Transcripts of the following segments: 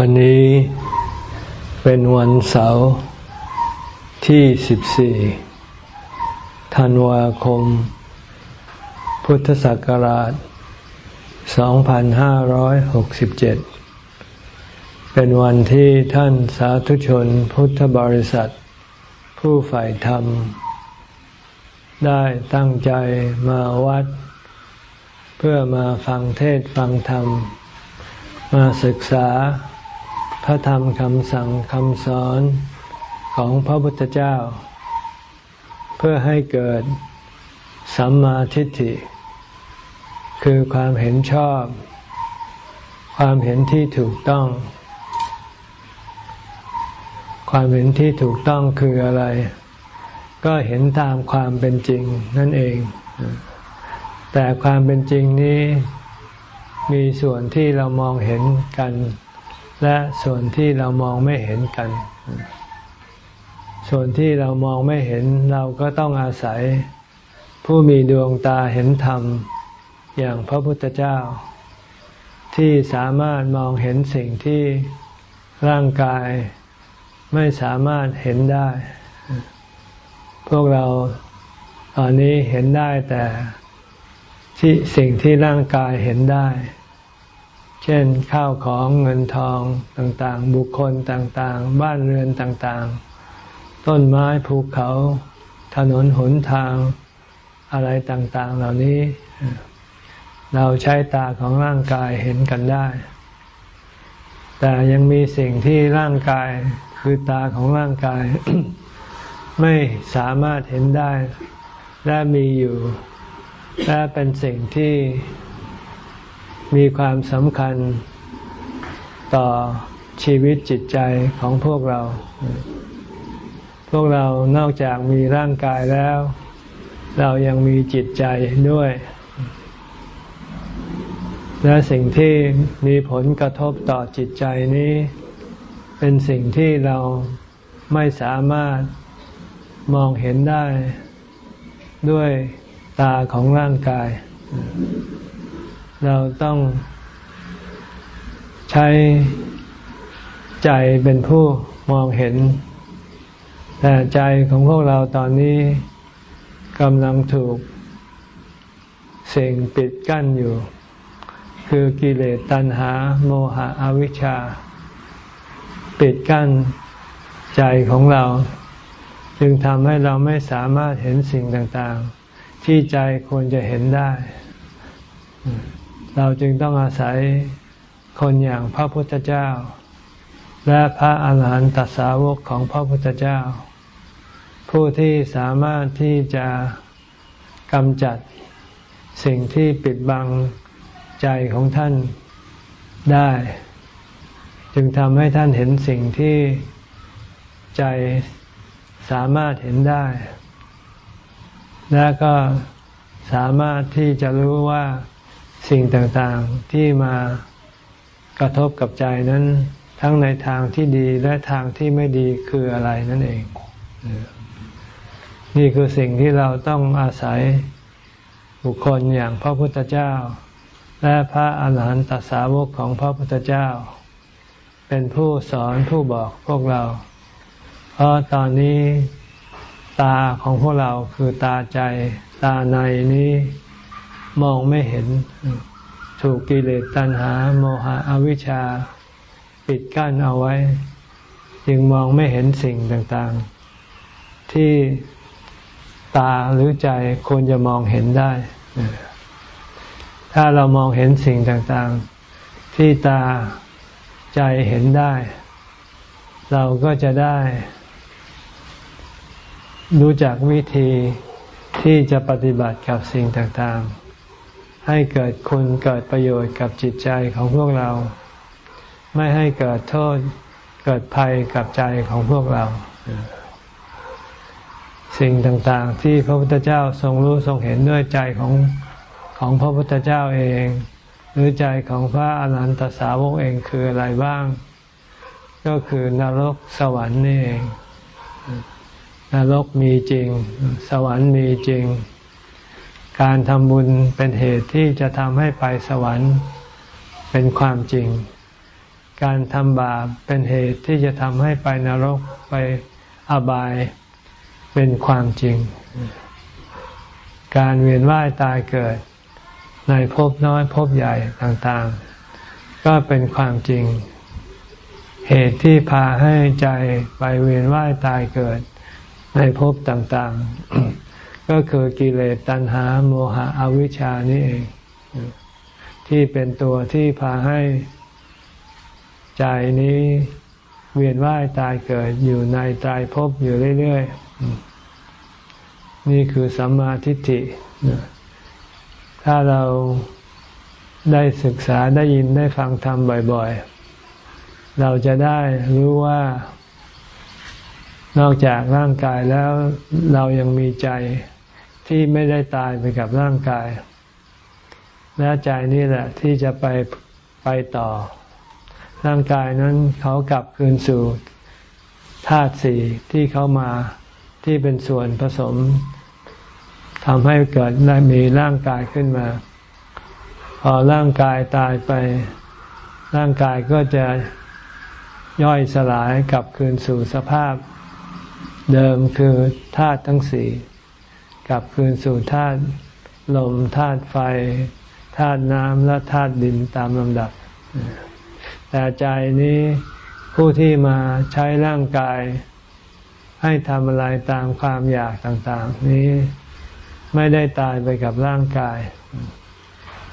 วันนี้เป็นวันเสาร์ที่ 14 ธันวาคม พุทธศักราช 2567 เป็นวันที่ท่านสาธุชนพุทธบริษัท ผู้ฝ่ายธรรม ได้ตั้งใจมาวัด เพื่อมาฟังเทศฟังธรรม มาศึกษา พระธรรมคำสั่งคำสอนของพระพุทธเจ้า เพื่อให้เกิดสัมมาทิฏฐิ คือความเห็นชอบ ความเห็นที่ถูกต้อง ความเห็นที่ถูกต้องคืออะไร ก็เห็นตามความเป็นจริงนั่นเอง แต่ความเป็นจริงนี้มีส่วนที่เรามองเห็นกัน และส่วนที่เรามองไม่เห็นกัน ส่วนที่เรามองไม่เห็นเราก็ต้องอาศัย ผู้มีดวงตาเห็นธรรม อย่างพระพุทธเจ้า ที่สามารถมองเห็นสิ่งที่ร่างกายไม่สามารถเห็นได้ พวกเราตอนนี้เห็นได้แต่ที่สิ่งที่ร่างกายเห็นได้ เช่นข้าวของเงินทองต่างๆ บุคคลต่างๆ บ้านเรือนต่างๆ ต้นไม้ภูเขา ถนนหนทางอะไรต่างๆ เหล่านี้ เราใช้ตาของร่างกายเห็นกันได้ แต่ยังมีสิ่งที่ร่างกายคือตาของร่างกาย ไม่สามารถเห็นได้ และมีอยู่ และเป็นสิ่งที่ มีความสำคัญต่อชีวิตจิตใจของพวกเรา พวกเรานอกจากมีร่างกายแล้ว เรายังมีจิตใจด้วย และสิ่งที่มีผลกระทบต่อจิตใจนี้ เป็นสิ่งที่เราไม่สามารถมองเห็นได้ด้วยตาของร่างกาย เราต้องใช้ใจเป็นผู้มองเห็น แต่ใจของพวกเราตอนนี้กำลังถูก สิ่งปิดกั้นอยู่ คือกิเลสตัณหา โมหะอวิชชา ปิดกั้นใจของเรา จึงทำให้เราไม่สามารถเห็นสิ่งต่างๆ ที่ใจควรจะเห็นได้ เราจึงต้องอาศัยคนอย่างพระพุทธเจ้า และพระอาหารหันตสาวกของพระพุทธเจ้า ผู้ที่สามารถที่จะกำจัดสิ่งที่ปิดบังใจของท่านได้ จึงทำให้ท่านเห็นสิ่งที่ใจสามารถเห็นได้ และก็สามารถที่จะรู้ว่า สิ่งต่างๆที่มากระทบกับใจนั้น ทั้งในทางที่ดีและทางที่ไม่ดีคืออะไรนั่นเอง นี่คือสิ่งที่เราต้องอาศัยบุคคลอย่างพระพุทธเจ้า และพระอาหารหันตสาวกของพระพุทธเจ้า เป็นผู้สอนผู้บอกพวกเรา เพราะตอนนี้ตาของพวกเราคือตาใจ ตาในนี้ มองไม่เห็น ถูกกิเลสตัณหา โมหะอวิชชา ปิดกั้นเอาไว้ จึงมองไม่เห็นสิ่งต่างๆ ที่ตาหรือใจควรจะมองเห็นได้ ถ้าเรามองเห็นสิ่งต่างๆ ที่ตาใจเห็นได้ เราก็จะได้ รู้จักวิธีที่จะปฏิบัติกับสิ่งต่างๆ ให้เกิดคุณเกิดประโยชน์กับจิตใจของพวกเรา ไม่ให้เกิดโทษเกิดภัยกับใจของพวกเรา สิ่งต่างๆที่พระพุทธเจ้าทรงรู้ทรงเห็นด้วยใจของของพระพุทธเจ้าเอง หรือใจของพระอรหันตสาวกเองคืออะไรบ้าง ก็คือนรกสวรรค์นี่เองนรกมีจริง สวรรค์มีจริง การทำบุญเป็นเหตุที่จะทำให้ไปสวรรค์เป็นความจริง การทำบาปเป็นเหตุที่จะทำให้ไปนรกไปอบายเป็นความจริง การเวียนว่ายตายเกิด ในภพน้อยภพใหญ่ต่างๆ ก็เป็นความจริง เหตุที่พาให้ใจไปเวียนว่ายตายเกิด ในภพต่างๆ ก็คือกิเลสตัณหาโมหะอวิชชานี่เอง ที่เป็นตัวที่พาให้ใจนี้เวียนว่ายตายเกิดอยู่ในตายภพอยู่เรื่อยๆ นี่คือสัมมาทิฏฐิ ถ้าเราได้ศึกษาได้ยินได้ฟังธรรมบ่อยๆ เราจะได้รู้ว่านอกจากร่างกายแล้วเรายังมีใจ ที่ไม่ได้ตายไปกับร่างกาย และใจนี่แหละที่จะไปไปต่อ ร่างกายนั้นเขากลับคืนสู่ธาตุสี่ที่เขามาที่เป็นส่วนผสมทำให้เกิดได้มีร่างกายขึ้นมา พอร่างกายตายไป ร่างกายก็จะย่อยสลายกลับคืนสู่สภาพเดิมคือธาตุทั้งสี่ กลับคืนสู่ธาตุลมธาตุไฟธาตุน้ำและธาตุดินตามลำดับ แต่ใจนี้ผู้ที่มาใช้ร่างกาย ให้ทำอะไรตามความอยากต่างๆ นี้ไม่ได้ตายไปกับร่างกาย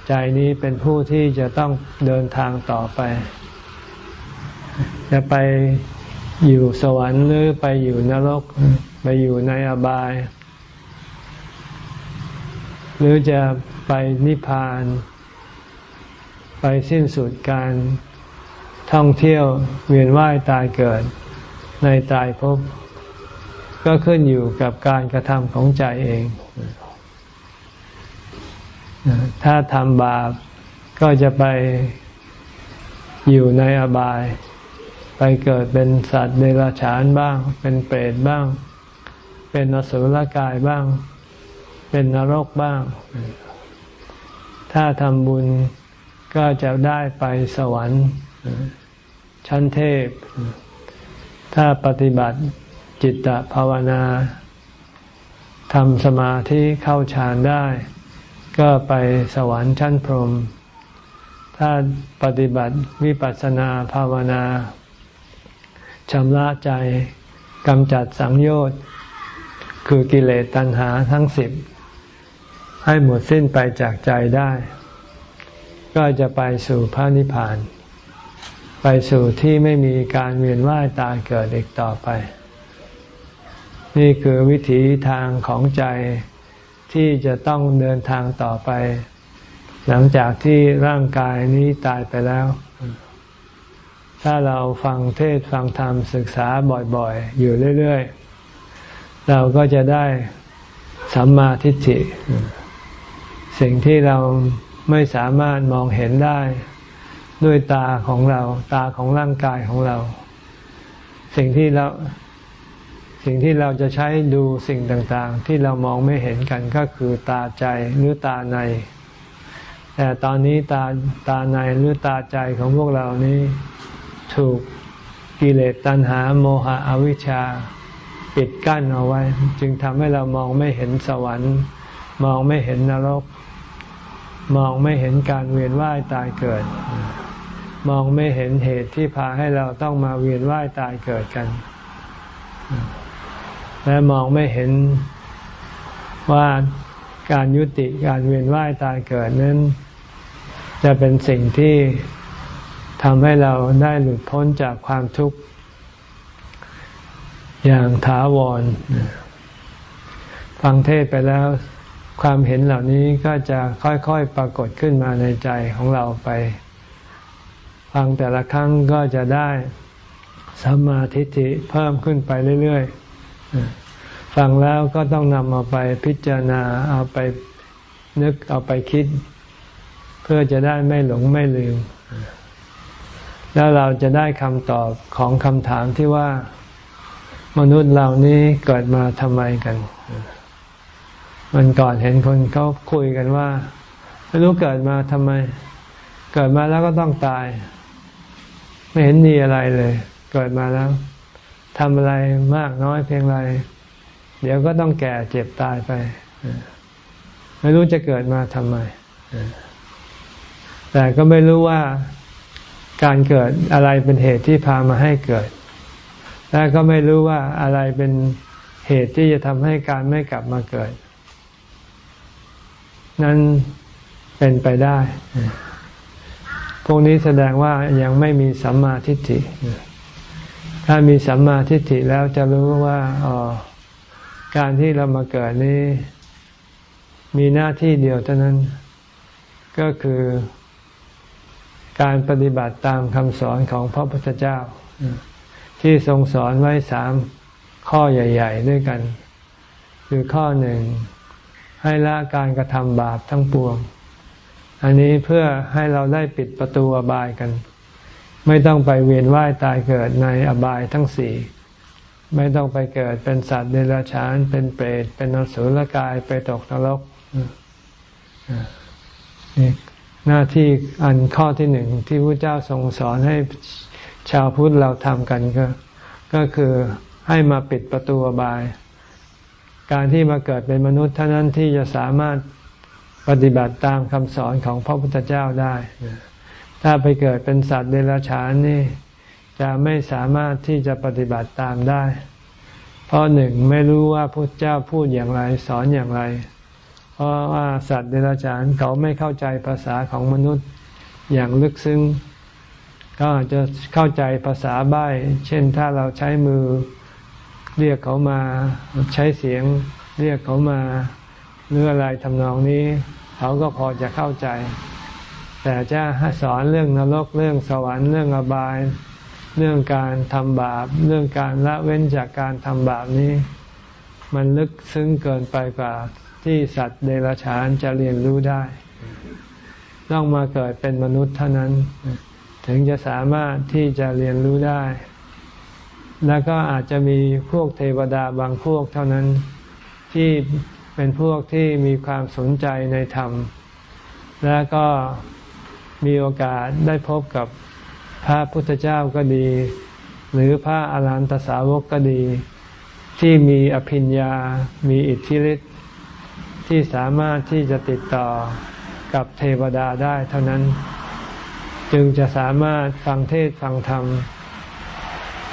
ใจนี้เป็นผู้ที่จะต้องเดินทางต่อไป จะไปอยู่สวรรค์หรือไปอยู่นรก ไปอยู่ในอบาย หรือจะไปนิพพาน ไปสิ้นสุดการท่องเที่ยวเวียนว่ายตายเกิดในตายภพก็ขึ้นอยู่กับการกระทำของใจเอง ถ้าทำบาปก็จะไปอยู่ในอบาย ไปเกิดเป็นสัตว์เดรัจฉานบ้าง เป็นเปรตบ้าง เป็นนสุรกายบ้าง เป็นนรกบ้าง ถ้าทำบุญก็จะได้ไปสวรรค์ชั้นเทพ ถ้าปฏิบัติจิตตภาวนาทำสมาธิเข้าฌานได้ ก็ไปสวรรค์ชั้นพรหม ถ้าปฏิบัติวิปัสสนาภาวนาชำระใจกำจัดสังโยชน์ คือกิเลสตัณหาทั้งสิบ ให้หมดสิ้นไปจากใจได้ ก็จะไปสู่พระนิพพาน ไปสู่ที่ไม่มีการเวียนว่ายตายเกิดอีกต่อไป นี่คือวิถีทางของใจที่จะต้องเดินทางต่อไป หลังจากที่ร่างกายนี้ตายไปแล้ว ถ้าเราฟังเทศฟังธรรมศึกษาบ่อยๆ อยู่เรื่อย ๆ เราก็จะได้สัมมาทิฏฐิ สิ่งที่เราไม่สามารถมองเห็นได้ ด้วยตาของเรา ตาของร่างกายของเรา สิ่งที่เราสิ่งที่เราจะใช้ดูสิ่งต่างๆ ที่เรามองไม่เห็นกันก็คือตาใจหรือตาใน แต่ตอนนี้ตาตาในหรือตาใจของพวกเรานี้ถูกกิเลสตัณหาโมหะอวิชชา ปิดกั้นเอาไว้ จึงทำให้เรามองไม่เห็นสวรรค์ มองไม่เห็นนรก มองไม่เห็นการเวียนว่ายตายเกิด มองไม่เห็นเหตุที่พาให้เราต้องมาเวียนว่ายตายเกิดกัน และมองไม่เห็นว่าการยุติการเวียนว่ายตายเกิดนั้น จะเป็นสิ่งที่ทำให้เราได้หลุดพ้นจากความทุกข์ อย่างถาวร ฟังเทศไปแล้ว ความเห็นเหล่านี้ก็จะค่อยๆปรากฏขึ้นมาในใจของเราไป ฟังแต่ละครั้งก็จะได้สัมมาทิฏฐิเพิ่มขึ้นไปเรื่อยๆ ฟังแล้วก็ต้องนำเอาไปพิจารณาเอาไปนึกเอาไปคิด เพื่อจะได้ไม่หลงไม่ลืม แล้วเราจะได้คำตอบของคำถามที่ว่า มนุษย์เหล่านี้เกิดมาทำไมกัน มันก่อนเห็นคนเขาคุยกันว่า ไม่รู้เกิดมาทำไม เกิดมาแล้วก็ต้องตาย ไม่เห็นมีอะไรเลย เกิดมาแล้วทำอะไรมากน้อยเพียงไร เดี๋ยวก็ต้องแก่เจ็บตายไป ไม่รู้จะเกิดมาทำไม แต่ก็ไม่รู้ว่าการเกิดอะไรเป็นเหตุที่พามาให้เกิด และก็ไม่รู้ว่าอะไรเป็นเหตุที่จะทำให้การไม่กลับมาเกิด นั้นเป็นไปได้ พวกนี้แสดงว่ายังไม่มีสัมมาทิฏฐิ ถ้ามีสัมมาทิฏฐิแล้วจะรู้ว่าอ๋อการที่เรามาเกิดนี้ มีหน้าที่เดียวเท่านั้น ก็คือการปฏิบัติตามคำสอนของพระพุทธเจ้า ที่ทรงสอนไว้สามข้อใหญ่ ๆ ด้วยกัน คือข้อหนึ่ง ให้ละการกระทำบาปทั้งปวง อันนี้เพื่อให้เราได้ปิดประตูอบายกัน ไม่ต้องไปเวียนว่ายตายเกิดในอบายทั้งสี่ไม่ต้องไปเกิดเป็นสัตว์เดรัจฉาน เป็นเปรต เป็นนสุลกายไปตกนรกนี่หน้าที่อันข้อที่หนึ่งที่พระเจ้าทรงสอนให้ชาวพุทธเราทำกันก็ ก็คือให้มาปิดประตูอบาย การที่มาเกิดเป็นมนุษย์เท่านั้นที่จะสามารถปฏิบัติตามคำสอนของพระพุทธเจ้าได้ ถ้าไปเกิดเป็นสัตว์เดรัจฉานนี่จะไม่สามารถที่จะปฏิบัติตามได้ เพราะหนึ่งไม่รู้ว่าพระเจ้าพูดอย่างไรสอนอย่างไร เพราะว่าสัตว์เดรัจฉานเขาไม่เข้าใจภาษาของมนุษย์อย่างลึกซึ้ง ก็อาจจะเข้าใจภาษาใบ้ เช่นถ้าเราใช้มือ เรียกเขามาใช้เสียง เรียกเขามาหรืออะไรทำนองนี้ เขาก็พอจะเข้าใจ แต่จะสอนเรื่องนรกเรื่องสวรรค์เรื่องอบาย เรื่องการทำบาป เรื่องการละเว้นจากการทำบาปนี้ มันลึกซึ้งเกินไปกว่าที่สัตว์เดรัจฉานจะเรียนรู้ได้ ต้องมาเกิดเป็นมนุษย์เท่านั้น ถึงจะสามารถที่จะเรียนรู้ได้ แล้วก็อาจจะมีพวกเทวดาบางพวกเท่านั้นที่เป็นพวกที่มีความสนใจในธรรม แล้วก็มีโอกาสได้พบกับพระพุทธเจ้าก็ดี หรือพระอารหันตสาวกก็ดี ที่มีอภิญญา มีอิทธิฤทธิ์ที่สามารถที่จะติดต่อกับเทวดาได้เท่านั้น จึงจะสามารถฟังเทศฟังธรรม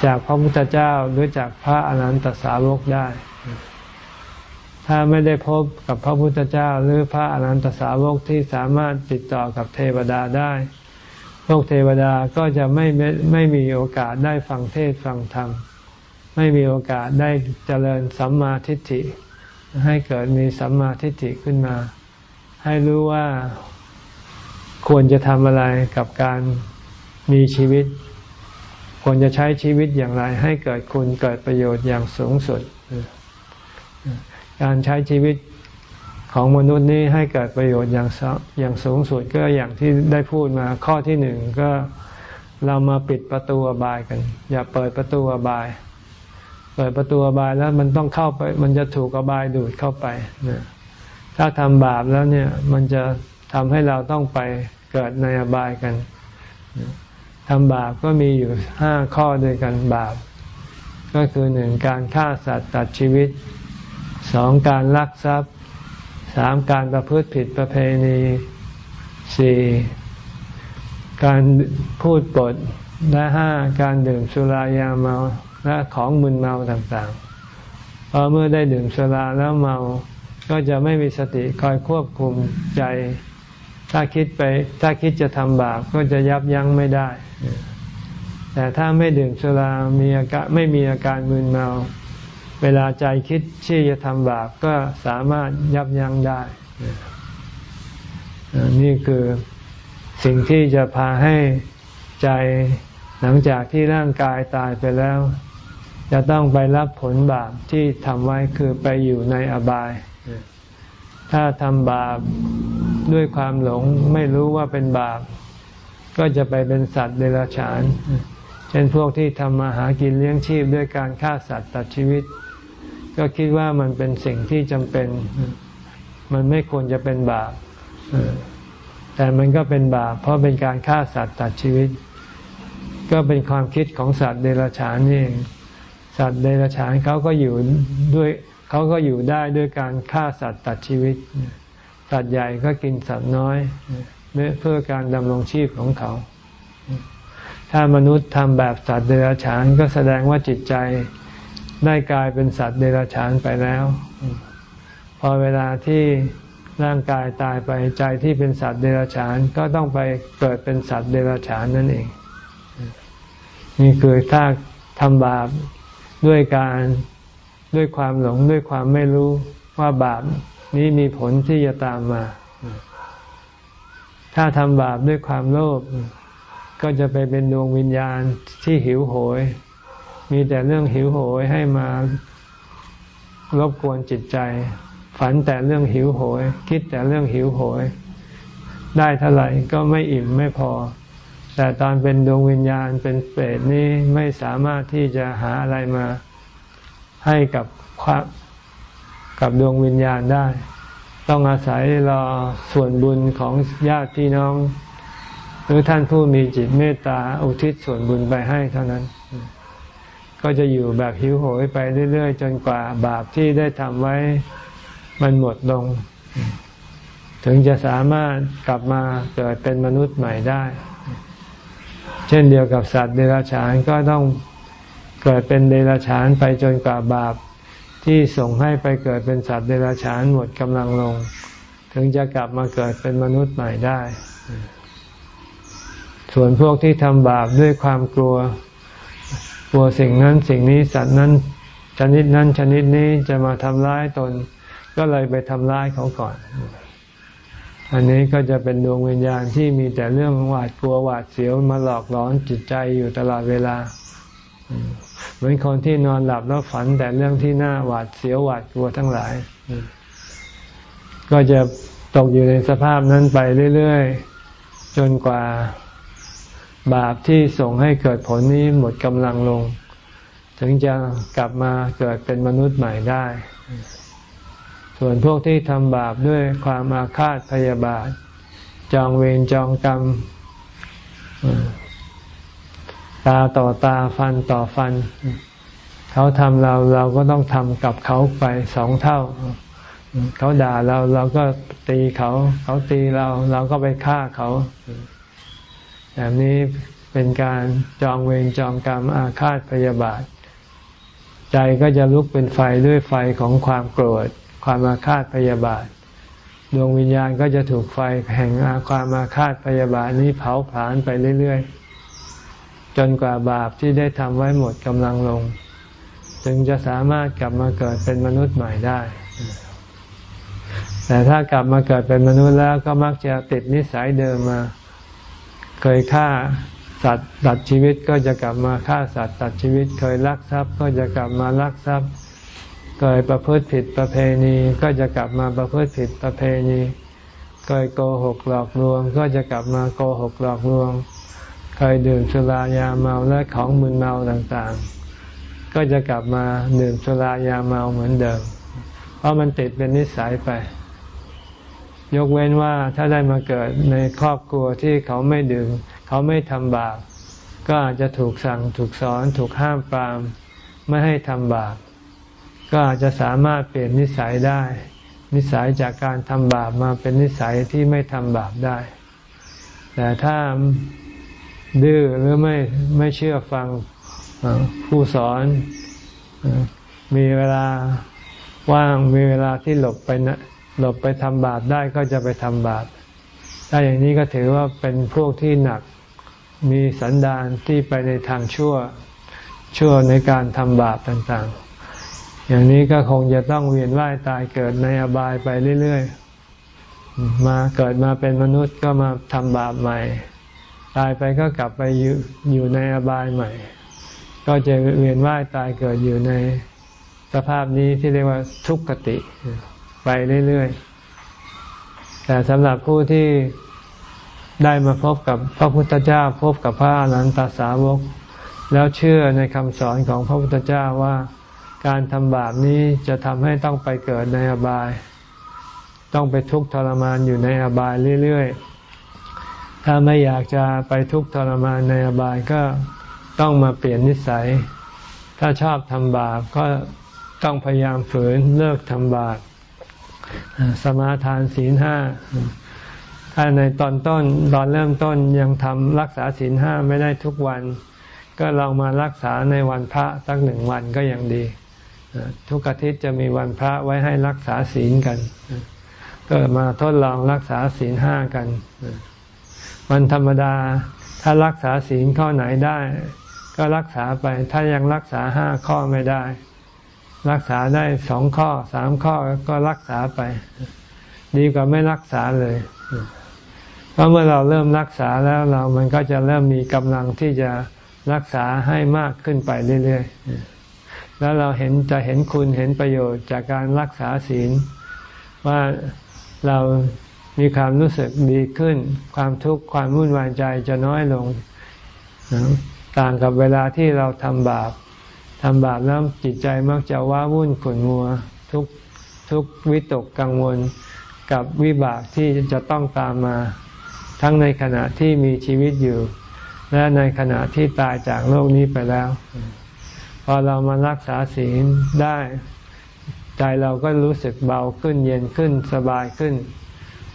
จากพระพุทธเจ้าหรือจากพระอนันตสาวกได้ ถ้าไม่ได้พบกับพระพุทธเจ้าหรือพระอนันตสาวกที่สามารถติดต่อกับเทวดาได้ พวกเทวดาก็จะไม่ไม่มีโอกาสได้ฟังเทศฟังธรรม ไม่มีโอกาสได้เจริญสัมมาทิฏฐิ ให้เกิดมีสัมมาทิฏฐิขึ้นมา ให้รู้ว่าควรจะทำอะไรกับการมีชีวิต ควรจะใช้ชีวิตอย่างไร ให้เกิดคุณเกิดประโยชน์อย่างสูงสุด การใช้ชีวิตของมนุษย์นี้ให้เกิดประโยชน์อย่างอย่างสูงสุดก็อย่างที่ได้พูดมาข้อที่หนึ่งก็เรามาปิดประตูอบายกัน อย่าเปิดประตูอบาย เปิดประตูอบายแล้วมันต้องเข้าไป มันจะถูกอบายดูดเข้าไปนะถ้าทำบาปแล้วเนี่ยมันจะทำให้เราต้องไปเกิดในอบายกัน ทำบาปก็มีอยู่ห้าข้อด้วยกันบาป ก็คือหนึ่งการฆ่าสัตว์ตัดชีวิตสองการลักทรัพย์สามการประพฤติผิดประเพณีสี่การพูดปดและห้าการดื่มสุรายาเมาและของมึนเมาต่างๆพอเมื่อได้ดื่มสุราแล้วเมา ก็จะไม่มีสติคอยควบคุมใจ ถ้าคิดไปถ้าคิดจะทำบาปก็จะยับยั้งไม่ได้ แต่ถ้าไม่ดื่มสุรามีอาการไม่มีอาการมึนเมา เวลาใจคิดที่จะทำบาปก็สามารถยับยั้งได้ นี่คือสิ่งที่จะพาให้ใจหลังจากที่ร่างกายตายไปแล้ว จะต้องไปรับผลบาปที่ทำไว้คือไปอยู่ในอบาย ถ้าทำบาปด้วยความหลงไม่รู้ว่าเป็นบาป ก็จะไปเป็นสัตว์เดรัจฉาน เช่นพวกที่ทำมาหากินเลี้ยงชีพด้วยการฆ่าสัตว์ตัดชีวิต ก็คิดว่ามันเป็นสิ่งที่จำเป็น มันไม่ควรจะเป็นบาป แต่มันก็เป็นบาป เพราะเป็นการฆ่าสัตว์ตัดชีวิต ก็เป็นความคิดของสัตว์เดรัจฉานนี่สัตว์เดรัจฉานเขาก็อยู่ด้วย เขาก็อยู่ได้ด้วยการฆ่าสัตว์ตัดชีวิต สัตว์ใหญ่ก็กินสัตว์น้อยเพื่อการดำรงชีพของเขา ถ้ามนุษย์ทำแบบสัตว์เดรัจฉานก็แสดงว่าจิตใจได้กลายเป็นสัตว์เดรัจฉานไปแล้ว พอเวลาที่ร่างกายตายไปใจที่เป็นสัตว์เดรัจฉานก็ต้องไปเกิดเป็นสัตว์เดรัจฉานนั่นเอง นี่คือถ้าทำบาปด้วยการ ด้วยความหลงด้วยความไม่รู้ว่าบาปนี้มีผลที่จะตามมา ถ้าทำบาปด้วยความโลภก็จะไปเป็นดวงวิญญาณที่หิวโหย มีแต่เรื่องหิวโหยให้มารบกวนจิตใจ ฝันแต่เรื่องหิวโหย คิดแต่เรื่องหิวโหย ได้เท่าไหร่ก็ไม่อิ่มไม่พอ แต่ตอนเป็นดวงวิญญาณเป็นเปรตนี้ไม่สามารถที่จะหาอะไรมา ให้กับความกับดวงวิญญาณได้ ต้องอาศัยรอส่วนบุญของญาติพี่น้อง หรือท่านผู้มีจิตเมตตาอุทิศส่วนบุญไปให้เท่านั้น ก็จะอยู่แบบหิวโหยไปเรื่อยๆ จนกว่าบาปที่ได้ทำไว้มันหมดลง ถึงจะสามารถกลับมาเกิดเป็นมนุษย์ใหม่ได้ เช่นเดียวกับสัตว์เดรัจฉานก็ต้อง เกิดเป็นเดรัจฉานไปจนกว่าบาปที่ส่งให้ไปเกิดเป็นสัตว์เดรัจฉานหมดกำลังลง ถึงจะกลับมาเกิดเป็นมนุษย์ใหม่ได้ ส่วนพวกที่ทำบาปด้วยความกลัว กลัวสิ่งนั้นสิ่งนี้สัตว์นั้นชนิดนั้นชนิดนี้จะมาทำร้ายตน ก็เลยไปทำร้ายเขาก่อน อันนี้ก็จะเป็นดวงวิญญาณที่มีแต่เรื่องหวาดกลัวหวาดเสียวมาหลอกหลอนจิตใจอยู่ตลอดเวลา เหมือนคนที่นอนหลับแล้วฝันแต่เรื่องที่น่าหวาดเสียวหวาดกลัวทั้งหลาย ก็จะตกอยู่ในสภาพนั้นไปเรื่อยๆ จนกว่าบาปที่ส่งให้เกิดผลนี้หมดกำลังลง ถึงจะกลับมาเกิดเป็นมนุษย์ใหม่ได้ ส่วนพวกที่ทำบาปด้วยความอาฆาตพยาบาท จองเวรจองกรรม ตาต่อตาฟันต่อฟัน เขาทำเราเราก็ต้องทำกับเขาไปสองเท่า เขาด่าเราเราก็ตีเขา เขาตีเราเราก็ไปฆ่าเขา แบบนี้เป็นการจองเวรจองกรรมอาฆาตพยาบาท ใจก็จะลุกเป็นไฟด้วยไฟของความโกรธ ความอาฆาตพยาบาทดวงวิญญาณก็จะถูกไฟแห่งอาความอาฆาตพยาบาทนี้เผาผลาญไปเรื่อยๆ จนกว่าบาปที่ได้ทำไว้หมดกำลังลง จึงจะสามารถกลับมาเกิดเป็นมนุษย์ใหม่ได้ แต่ถ้ากลับมาเกิดเป็นมนุษย์แล้วก็มักจะติดนิสัยเดิมมา เคยฆ่าสัตว์ตัดชีวิตก็จะกลับมาฆ่าสัตว์ตัดชีวิต เคยลักทรัพย์ก็จะกลับมาลักทรัพย์ เคยประพฤติผิดประเพณีก็จะกลับมาประพฤติผิดประเพณี เคยโกหกหลอกลวง ก็จะกลับมาโกหกหลอกลวง เคยดื่มสุรายาเมาและของมึนเมาต่างๆ ก็จะกลับมาดื่มสุรายาเมาเหมือนเดิม เพราะมันติดเป็นนิสัยไป ยกเว้นว่าถ้าได้มาเกิดในครอบครัวที่เขาไม่ดื่ม เขาไม่ทำบาปก็อาจจะถูกสั่งถูกสอนถูกห้ามปรามไม่ให้ทำบาปก็อาจจะสามารถเปลี่ยนนิสัยได้ นิสัยจากการทำบาปมาเป็นนิสัยที่ไม่ทำบาปได้ แต่ถ้า ดื้อหรือไม่ไม่เชื่อฟังผู้สอน มีเวลาว่างมีเวลาที่หลบไปนะหลบไปทำบาปได้ก็จะไปทำบาปถ้าอย่างนี้ก็ถือว่าเป็นพวกที่หนักมีสันดานที่ไปในทางชั่วชั่วในการทำบาปต่างๆ อย่างนี้ก็คงจะต้องเวียนว่ายตายเกิดในอบายไปเรื่อยๆ มาเกิดมาเป็นมนุษย์ก็มาทำบาปใหม่ ตายไปก็กลับไปอยู่อยู่ในอบายใหม่ ก็จะเวียนว่ายตายเกิดอยู่ในสภาพนี้ที่เรียกว่าทุกขติ ไปเรื่อยๆ แต่สำหรับผู้ที่ได้มาพบกับพระพุทธเจ้า พบกับพระอนันตสาวก แล้วเชื่อในคำสอนของพระพุทธเจ้าว่าการทำบาปนี้จะทำให้ต้องไปเกิดในอบาย ต้องไปทุกข์ทรมานอยู่ในอบายเรื่อยๆ ถ้าไม่อยากจะไปทุกข์ทรมานในอบายก็ต้องมาเปลี่ยนนิสัย ถ้าชอบทำบาปก็ต้องพยายามฝืนเลิกทำบาปสมาทานศีลห้าถ้าในตอนต้นตอนเริ่มต้นยังทำรักษาศีลห้าไม่ได้ทุกวัน ก็ลองมารักษาในวันพระสักหนึ่งวันก็ยังดี ทุกอาทิตย์จะมีวันพระไว้ให้รักษาศีลกัน ก็มาทดลองรักษาศีลห้ากัน วันธรรมดา ถ้ารักษาศีลข้อไหนได้ ก็รักษาไป ถ้ายังรักษาห้าข้อไม่ได้ รักษาได้สองข้อสามข้อก็รักษาไป ดีกว่าไม่รักษาเลย เพราะเมื่อเราเริ่มรักษาแล้วเรามันก็จะเริ่มมีกำลังที่จะรักษาให้มากขึ้นไปเรื่อยๆ แล้วเราเห็นจะเห็นคุณเห็นประโยชน์จากการรักษาศีล ว่าเรา มีความรู้สึกดีขึ้น ความทุกข์ความวุ่นวายใจจะน้อยลง ต่างกับเวลาที่เราทำบาปทำบาปแล้วจิตใจมักจะว้าวุ่นขุ่นมัว ทุกทุกวิตกกังวลกับวิบากที่จะต้องตามมา ทั้งในขณะที่มีชีวิตอยู่ และในขณะที่ตายจากโลกนี้ไปแล้ว พอเรามารักษาศีลได้ ใจเราก็รู้สึกเบาขึ้นเย็นขึ้นสบายขึ้น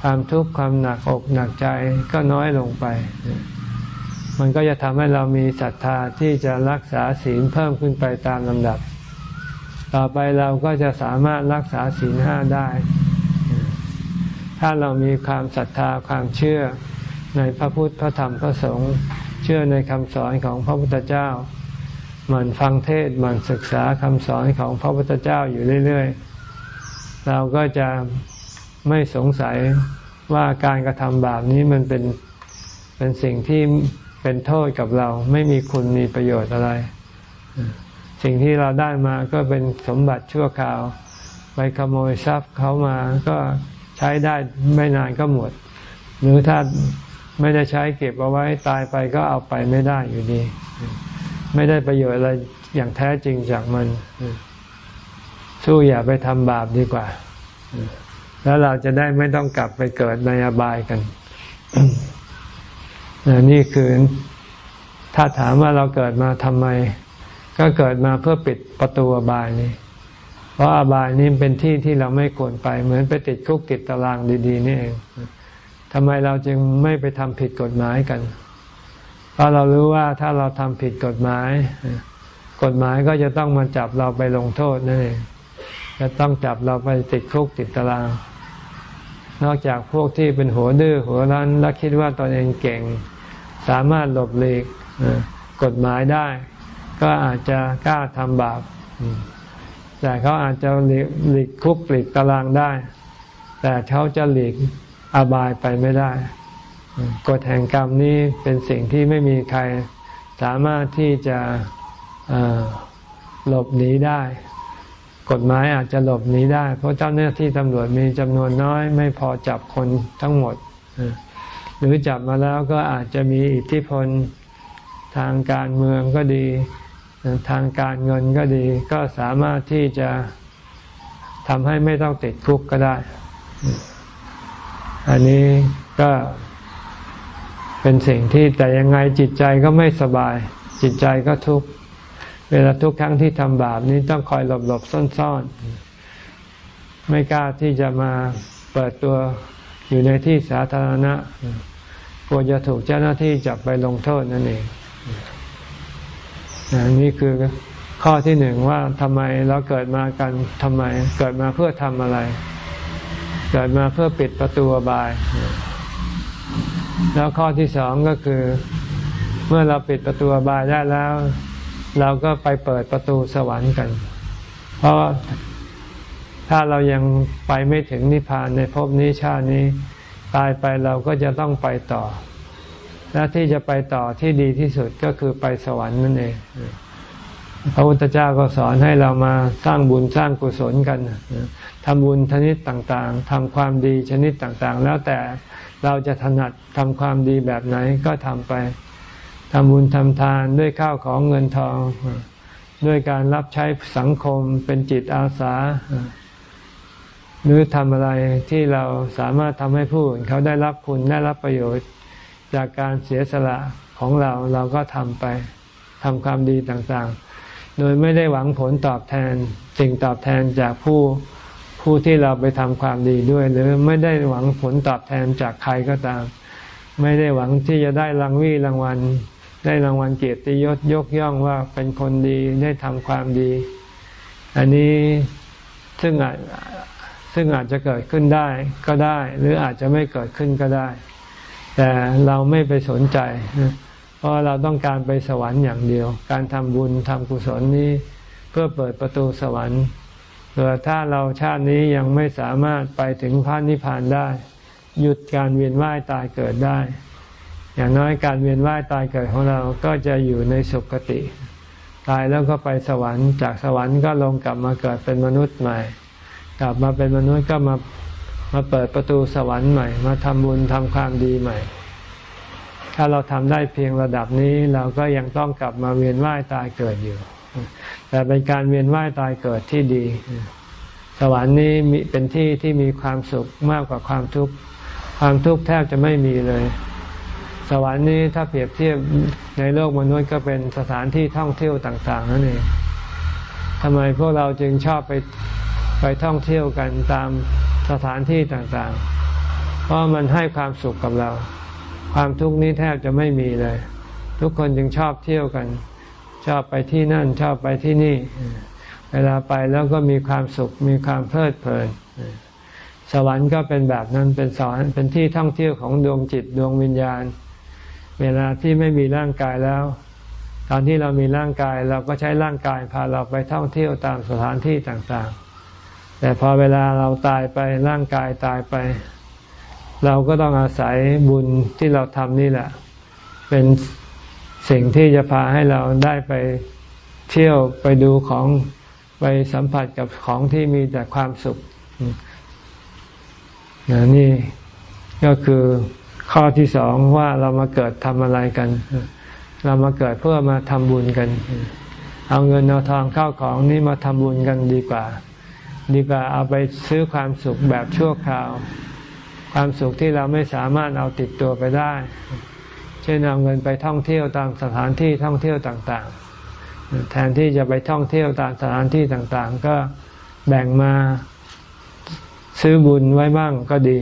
ความทุกข์ความหนักอกหนักใจก็น้อยลงไป มันก็จะทำให้เรามีศรัทธาที่จะรักษาศีลเพิ่มขึ้นไปตามลำดับ ต่อไปเราก็จะสามารถรักษาศีลห้าได้ ถ้าเรามีความศรัทธาความเชื่อในพระพุทธพระธรรมพระสงฆ์เชื่อในคำสอนของพระพุทธเจ้ามันฟังเทศมันศึกษาคำสอนของพระพุทธเจ้าอยู่เรื่อย ๆ เราก็จะ ไม่สงสัยว่าการกระทำบาปนี้มันเป็นเป็นสิ่งที่เป็นโทษกับเรา ไม่มีคุณมีประโยชน์อะไร สิ่งที่เราได้มาก็เป็นสมบัติชั่วคราว ไปขโมยทรัพย์เขามาก็ใช้ได้ไม่นานก็หมด หรือถ้าไม่ได้ใช้เก็บเอาไว้ตายไปก็เอาไปไม่ได้อยู่ดี ไม่ได้ประโยชน์อะไรอย่างแท้จริงจากมัน สู้อย่าไปทำบาปดีกว่า แล้วเราจะได้ไม่ต้องกลับไปเกิดในอบายกัน นี่คือถ้าถามว่าเราเกิดมาทำไม ก็เกิดมาเพื่อปิดประตูอบายนี้ เพราะอบายนี้เป็นที่ที่เราไม่ควรไป เหมือนไปติดคุกติดตารางดี ๆ นี่เองทำไมเราจึงไม่ไปทำผิดกฎหมายกัน เพราะเรารู้ว่าถ้าเราทำผิดกฎหมาย กฎหมายก็จะต้องมาจับเราไปลงโทษนั่นเองจะต้องจับเราไปติดคุกติดตาราง นอกจากพวกที่เป็นหัวดื้อหัวรั้นและคิดว่าตนเองเก่ง สามารถหลบหลีกกฎหมายได้ ก็อาจจะกล้าทำบาปแต่เขาอาจจะหลีกคุกหลีกตารางได้ แต่เขาจะหลีกอบายไปไม่ได้กฎแห่งกรรมนี้เป็นสิ่งที่ไม่มีใครสามารถที่จะหลบหนีได้ กฎหมายอาจจะหลบหนีได้ เพราะเจ้าหน้าที่ตำรวจมีจำนวนน้อย ไม่พอจับคนทั้งหมด หรือจับมาแล้วก็อาจจะมีอิทธิพลทางการเมืองก็ดี ทางการเงินก็ดี ก็สามารถที่จะทำให้ไม่ต้องติดคุกก็ได้ อันนี้ก็เป็นสิ่งที่แต่ยังไงจิตใจก็ไม่สบาย จิตใจก็ทุกข์ เวลาทุกครั้งที่ทำบาปนี้ต้องคอยหลบหลบซ่อนๆ ไม่กล้าที่จะมาเปิดตัวอยู่ในที่สาธารณะกลัวจะถูกเจ้าหน้าที่จับไปลงโทษนั่นเองนี่คือข้อที่หนึ่งว่าทำไมเราเกิดมากันทำไม เกิดมาเพื่อทำอะไร เกิดมาเพื่อปิดประตูบาย แล้วข้อที่สองก็คือ เมื่อเราปิดประตูบายได้แล้ว เราก็ไปเปิดประตูสวรรค์กัน เพราะถ้าเรายังไปไม่ถึงนิพพานในภพนี้ชาตินี้ ตายไปเราก็จะต้องไปต่อ และที่จะไปต่อที่ดีที่สุดก็คือไปสวรรค์นั่นเอง พระพุทธเจ้าก็สอนให้เรามาสร้างบุญสร้างกุศลกันทำบุญชนิดต่างๆทำความดีชนิดต่างๆ แล้วแต่เราจะถนัดทำความดีแบบไหนก็ทำไป ทำบุญทำทานด้วยข้าวของเงินทอง ด้วยการรับใช้สังคมเป็นจิตอาสา หรือทำอะไรที่เราสามารถทำให้ผู้อื่นเขาได้รับคุณได้รับประโยชน์จากการเสียสละของเราเราก็ทำไปทำความดีต่างๆ โดยไม่ได้หวังผลตอบแทนสิ่งตอบแทนจากผู้ผู้ที่เราไปทำความดีด้วย หรือไม่ได้หวังผลตอบแทนจากใครก็ตาม ไม่ได้หวังที่จะได้รางวีรางวัล ได้รางวัลเกียรติยศยกย่องว่าเป็นคนดีได้ทำความดี อันนี้ซึ่งอาจซึ่งอาจจะเกิดขึ้นได้ก็ได้ หรืออาจจะไม่เกิดขึ้นก็ได้ แต่เราไม่ไปสนใจ เพราะเราต้องการไปสวรรค์อย่างเดียว การทำบุญทำกุศลนี้เพื่อเปิดประตูสวรรค์เผื่อถ้าเราชาตินี้ยังไม่สามารถไปถึงพระนิพพานได้ หยุดการเวียนว่ายตายเกิดได้ อย่างน้อยการเวียนว่ายตายเกิดของเราก็จะอยู่ในสุคติ ตายแล้วก็ไปสวรรค์ จากสวรรค์ก็ลงกลับมาเกิดเป็นมนุษย์ใหม่ กลับมาเป็นมนุษย์ก็มามาเปิดประตูสวรรค์ใหม่ มาทำบุญทำความดีใหม่ ถ้าเราทำได้เพียงระดับนี้เราก็ยังต้องกลับมาเวียนว่ายตายเกิดอยู่ แต่เป็นการเวียนว่ายตายเกิดที่ดี สวรรค์นี้มีเป็นที่ที่มีความสุขมากกว่าความทุกข์ ความทุกข์แทบจะไม่มีเลย สวรรค์นี้ถ้าเปรียบเทียบในโลกมนุษย์ก็เป็นสถานที่ท่องเที่ยวต่าง ๆนั่นเองทำไมพวกเราจึงชอบไปไปท่องเที่ยวกันตามสถานที่ต่างๆ เพราะมันให้ความสุขกับเรา ความทุกข์นี้แทบจะไม่มีเลย ทุกคนจึงชอบเที่ยวกัน ชอบไปที่นั่นชอบไปที่นี่ เวลาไปแล้วก็มีความสุขมีความเพลิดเพลิน สวรรค์ก็เป็นแบบนั้นเป็นสวรรค์เป็นที่ท่องเที่ยวของดวงจิตดวงวิญญาณ เวลาที่ไม่มีร่างกายแล้ว ตอนที่เรามีร่างกายเราก็ใช้ร่างกายพาเราไปท่องเที่ยวตามสถานที่ต่างๆ แต่พอเวลาเราตายไปร่างกายตายไป เราก็ต้องอาศัยบุญที่เราทำนี่แหละ เป็นสิ่งที่จะพาให้เราได้ไปเที่ยวไปดูของไปสัมผัสกับของที่มีแต่ความสุขนี่ก็คือ ข้อที่สองว่าเรามาเกิดทำอะไรกัน เรามาเกิดเพื่อมาทำบุญกัน เอาเงินเอาทองเข้าของนี่มาทำบุญกันดีกว่า ดีกว่าเอาไปซื้อความสุขแบบชั่วคราว ความสุขที่เราไม่สามารถเอาติดตัวไปได้ เช่นเอาเงินไปท่องเที่ยวตามสถานที่ท่องเที่ยวต่างๆ แทนที่จะไปท่องเที่ยวตามสถานที่ต่างๆ ก็แบ่งมาซื้อบุญไว้บ้างก็ดี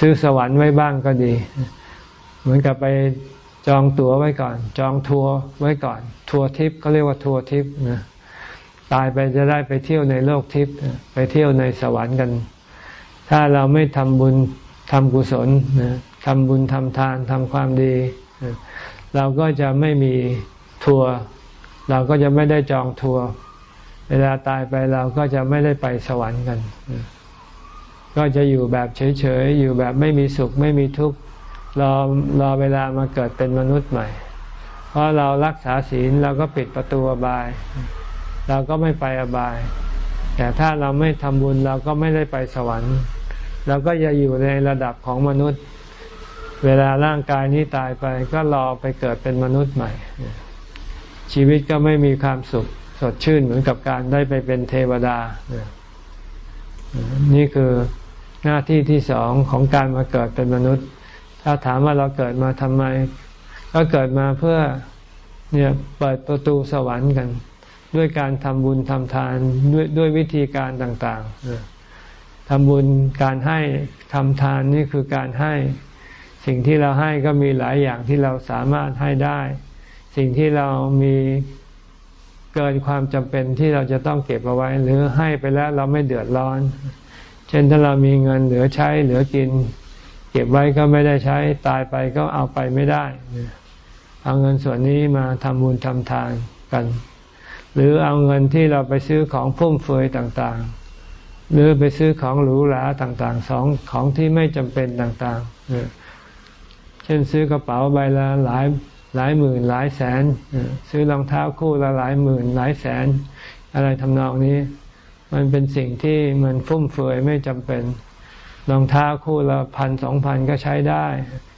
ซื้อสวรรค์ไว้บ้างก็ดี เหมือนกับไปจองตั๋วไว้ก่อน จองทัวร์ไว้ก่อน ทัวร์ทิปเขาเรียกว่าทัวร์ทิปนะตายไปจะได้ไปเที่ยวในโลกทิพย์ไปเที่ยวในสวรรค์กัน ถ้าเราไม่ทำบุญทำกุศลทำบุญทำทานทำความดี เราก็จะไม่มีทัวร์เราก็จะไม่ได้จองทัวร์เวลาตายไปเราก็จะไม่ได้ไปสวรรค์กัน ก็จะอยู่แบบเฉยๆ อยู่แบบไม่มีสุขไม่มีทุกข์รอรอเวลามาเกิดเป็นมนุษย์ใหม่ เพราะเรารักษาศีลเราก็ปิดประตูอบาย เราก็ไม่ไปอบาย แต่ถ้าเราไม่ทำบุญเราก็ไม่ได้ไปสวรรค์เราก็จะอยู่ในระดับของมนุษย์ เวลาร่างกายนี้ตายไป ก็รอไปเกิดเป็นมนุษย์ใหม่ ชีวิตก็ไม่มีความสุขสดชื่นเหมือนกับการได้ไปเป็นเทวดา นี่คือ หน้าที่ที่สองของการมาเกิดเป็นมนุษย์ ถ้าถามว่าเราเกิดมาทำไม ก็เกิดมาเพื่อเนี่ยเปิดประตูสวรรค์กัน ด้วยการทำบุญทำทานด้วยด้วยวิธีการต่างๆทำบุญการให้ทำทานนี่คือการให้สิ่งที่เราให้ก็มีหลายอย่างที่เราสามารถให้ได้ สิ่งที่เรามีเกินความจำเป็นที่เราจะต้องเก็บเอาไว้ หรือให้ไปแล้วเราไม่เดือดร้อน เช่นถ้าเรามีเงินเหลือใช้เหลือกิน เก็บไว้ก็ไม่ได้ใช้ตายไปก็เอาไปไม่ได้ เอาเงินส่วนนี้มาทำบุญทำทานกัน หรือเอาเงินที่เราไปซื้อของฟุ่มเฟือยต่างๆ หรือไปซื้อของหรูหราต่างๆสองของที่ไม่จำเป็นต่างๆ เช่นซื้อกระเป๋าใบละหลายหลายหมื่นหลายแสน ซื้อรองเท้าคู่ละหลายหมื่นหลายแสน อะไรทำนองนี้ มันเป็นสิ่งที่มันฟุ่มเฟือยไม่จำเป็นรองเท้าคู่ละพันสองพันก็ใช้ได้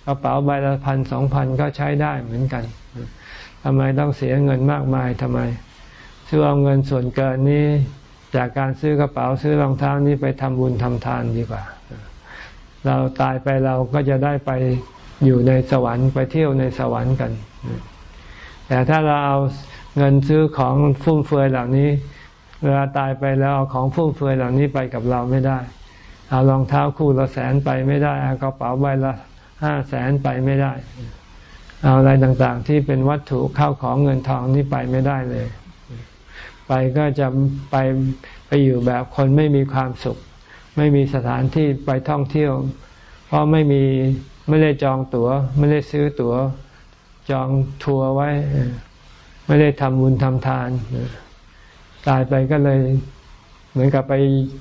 กระเป๋าใบละพันสองพันก็ใช้ได้เหมือนกันทำไมต้องเสียเงินมากมายทำไมซื้อเอาเงินส่วนเกินนี้ จากการซื้อกระเป๋าซื้อรองเท้านี้ไปทำบุญทำทานดีกว่า เราตายไปเราก็จะได้ไปอยู่ในสวรรค์ไปเที่ยวในสวรรค์กัน แต่แต่ถ้าเราเอาเงินซื้อของฟุ่มเฟือยเหล่านี้ เวลาตายไปแล้วเอาของฟุ่มเฟือยเหล่านี้ไปกับเราไม่ได้ เอารองเท้าคู่ละแสนไปไม่ได้ เอากระเป๋าใบละห้าแสนไปไม่ได้ เอาอะไรต่างๆ ที่เป็นวัตถุเข้าของเงินทองนี่ไปไม่ได้เลย ไปก็จะไปไปอยู่แบบคนไม่มีความสุข ไม่มีสถานที่ไปท่องเที่ยว เพราะไม่มีไม่ได้จองตัว๋ว ไม่ได้ซื้อตัว๋วจองทัวร์ไว้ ไม่ได้ทำบุญทำทาน ตายไปก็เลยเหมือนกับไป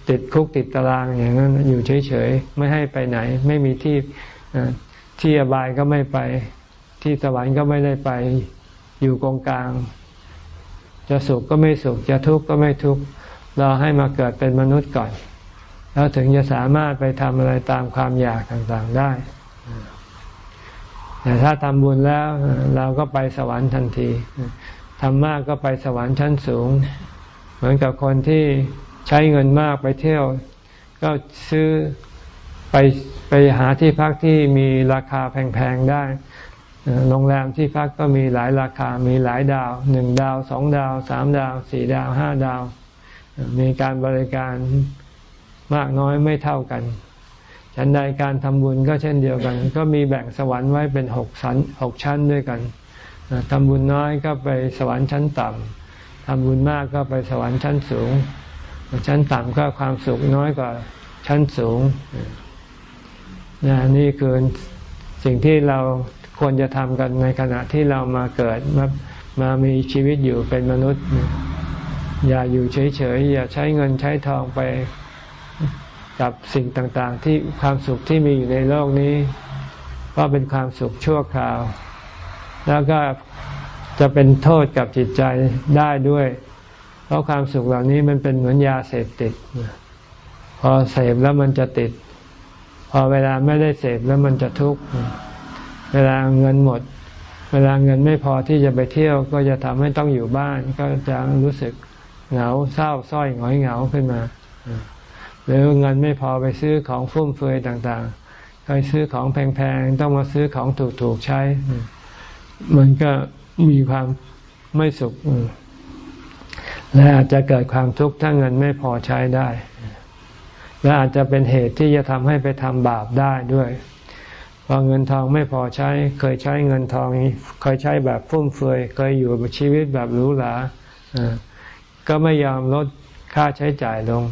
ติดคุกติดตารางอย่างนั้นอยู่เฉยๆ ไม่ให้ไปไหน ไม่มีที่ที่อบายก็ไม่ไป ที่สวรรค์ก็ไม่ได้ไปอยู่กองกลาง จะสุขก็ไม่สุข จะทุกข์ก็ไม่ทุกข์รอให้มาเกิดเป็นมนุษย์ก่อน แล้วถึงจะสามารถไปทำอะไรตามความอยากต่างๆได้แต่ถ้าทำบุญแล้วเราก็ไปสวรรค์ทันทีทำมากก็ไปสวรรค์ชั้นสูง เหมือนกับคนที่ใช้เงินมากไปเที่ยว ก็ซื้อไปไปหาที่พักที่มีราคาแพงๆได้โรงแรมที่พักก็มีหลายราคา มีหลายดาว หนึ่งดาว สองดาว สามดาว สี่ดาว ห้าดาว มีการบริการมากน้อยไม่เท่ากัน ฉันใดการทำบุญก็เช่นเดียวกัน ก็มีแบ่งสวรรค์ไว้เป็นหกชั้นหกชั้นด้วยกันทำบุญน้อยก็ไปสวรรค์ชั้นต่ำำบุญมากก็ไปสวรรค์ชั้นสูง ชั้นต่ำก็ความสุขน้อยกว่าชั้นสูงนะนี่คือสิ่งที่เราควรจะทำกันในขณะที่เรามาเกิดมามามีชีวิตอยู่เป็นมนุษย์ อย่าอยู่เฉยๆ อย่าใช้เงินใช้ทองไปกับสิ่งต่างๆ ที่ความสุขที่มีอยู่ในโลกนี้เพราเป็นความสุขชั่วคราว แล้วก็ จะเป็นโทษกับจิตใจได้ด้วย เพราะความสุขเหล่านี้มันเป็นเหมือนยาเสพติด พอเสพแล้วมันจะติด พอเวลาไม่ได้เสพแล้วมันจะทุกข์ เวลาเงินหมด เวลาเงินไม่พอที่จะไปเที่ยว ก็จะทำให้ต้องอยู่บ้าน ก็จะรู้สึกเหงาเศร้าส้อยหงอยเหงาขึ้นมา หรือเงินไม่พอไปซื้อของฟุ่มเฟือยต่างๆ เคยซื้อของแพงๆ ต้องมาซื้อของถูกๆใช้ มันก็ มีความไม่สุขและอาจจะเกิดความทุกข์ถ้าเงินไม่พอใช้ได้ และอาจจะเป็นเหตุที่จะทำให้ไปทำบาปได้ด้วยพอเงินทองไม่พอใช้ เคยใช้เงินทองเคยใช้แบบฟุ่มเฟือยเคยอยู่ชีวิตแบบหรูหราก็ไม่ยอมลดค่าใช้จ่ายลง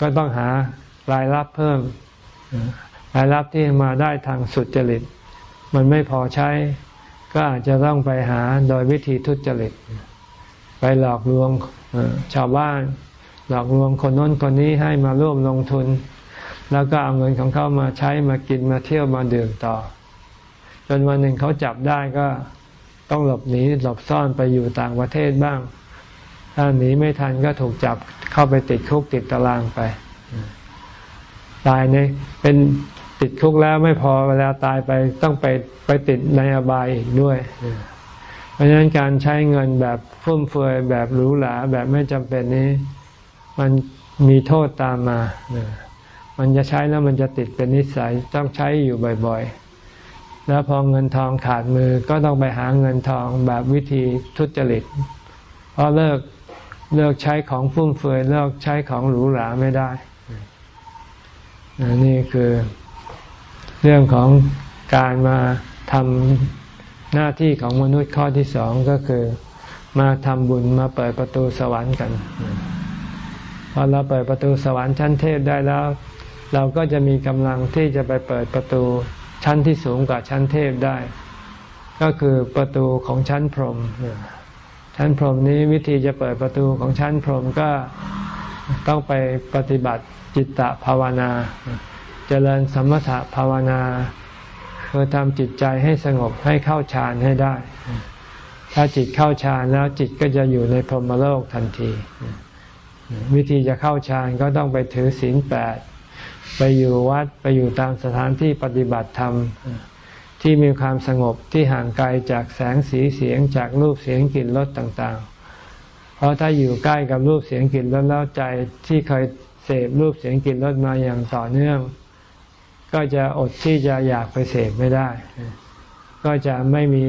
ก็ต้องหารายรับเพิ่มรายรับที่มาได้ทางสุจริต มันไม่พอใช้ ก็อาจจะต้องไปหาโดยวิธีทุจริต ไปหลอกลวงชาวบ้าน หลอกลวงคนน้นคนนี้ให้มาร่วมลงทุน แล้วก็เอาเงินของเขามาใช้มากินมาเที่ยวมาดื่มต่อ จนวันหนึ่งเขาจับได้ก็ต้องหลบหนีหลบซ่อนไปอยู่ต่างประเทศบ้าง ถ้าหนีไม่ทันก็ถูกจับเข้าไปติดคุกติดตารางไป ตายในเป็น ติดคุกแล้วไม่พอเวลาตายไปต้องไปไปติดในอบายอีกด้วย เพราะฉะนั้นการใช้เงินแบบฟุ่มเฟือยแบบหรูหราแบบไม่จำเป็นนี้ มันมีโทษตามมา มันจะใช้แล้วมันจะติดเป็นนิสัยต้องใช้อยู่บ่อยๆ แล้วพอเงินทองขาดมือก็ต้องไปหาเงินทองแบบวิธีทุจริตเพราะเลิกเลิกใช้ของฟุ่มเฟือยเลิกใช้ของหรูหราไม่ได้ นี่คือ เรื่องของการมาทำหน้าที่ของมนุษย์ข้อที่สองก็คือ มาทำบุญมาเปิดประตูสวรรค์กันพอเราเปิดประตูสวรรค์ชั้นเทพได้แล้ว เราก็จะมีกำลังที่จะไปเปิดประตูชั้นที่สูงกว่าชั้นเทพได้ ก็คือประตูของชั้นพรหมชั้นพรหมนี้วิธีจะเปิดประตูของชั้นพรหมก็ต้องไปปฏิบัติจิตตภาวนา จริญสมถะภาวนาเพื่อทำจิตใจให้สงบให้เข้าฌานให้ได้ ถ้าจิตเข้าฌานแล้วจิตก็จะอยู่ในพรหมโลกทันที วิธีจะเข้าฌานก็ต้องไปถือศีลแปดไปอยู่วัดไปอยู่ตามสถานที่ปฏิบัติธรรม ที่มีความสงบที่ห่างไกลจากแสงสีเสียงจากรูปเสียงกลิ่นรสต่างๆ เพราะถ้าอยู่ใกล้กับรูปเสียงกลิ่นรสแล้วใจที่เคยเสพรูปเสียงกลิ่นรสมาอย่างต่อเนื่อง ก็จะอดที่จะอยากไปเสพไม่ได้ ก็จะไม่มี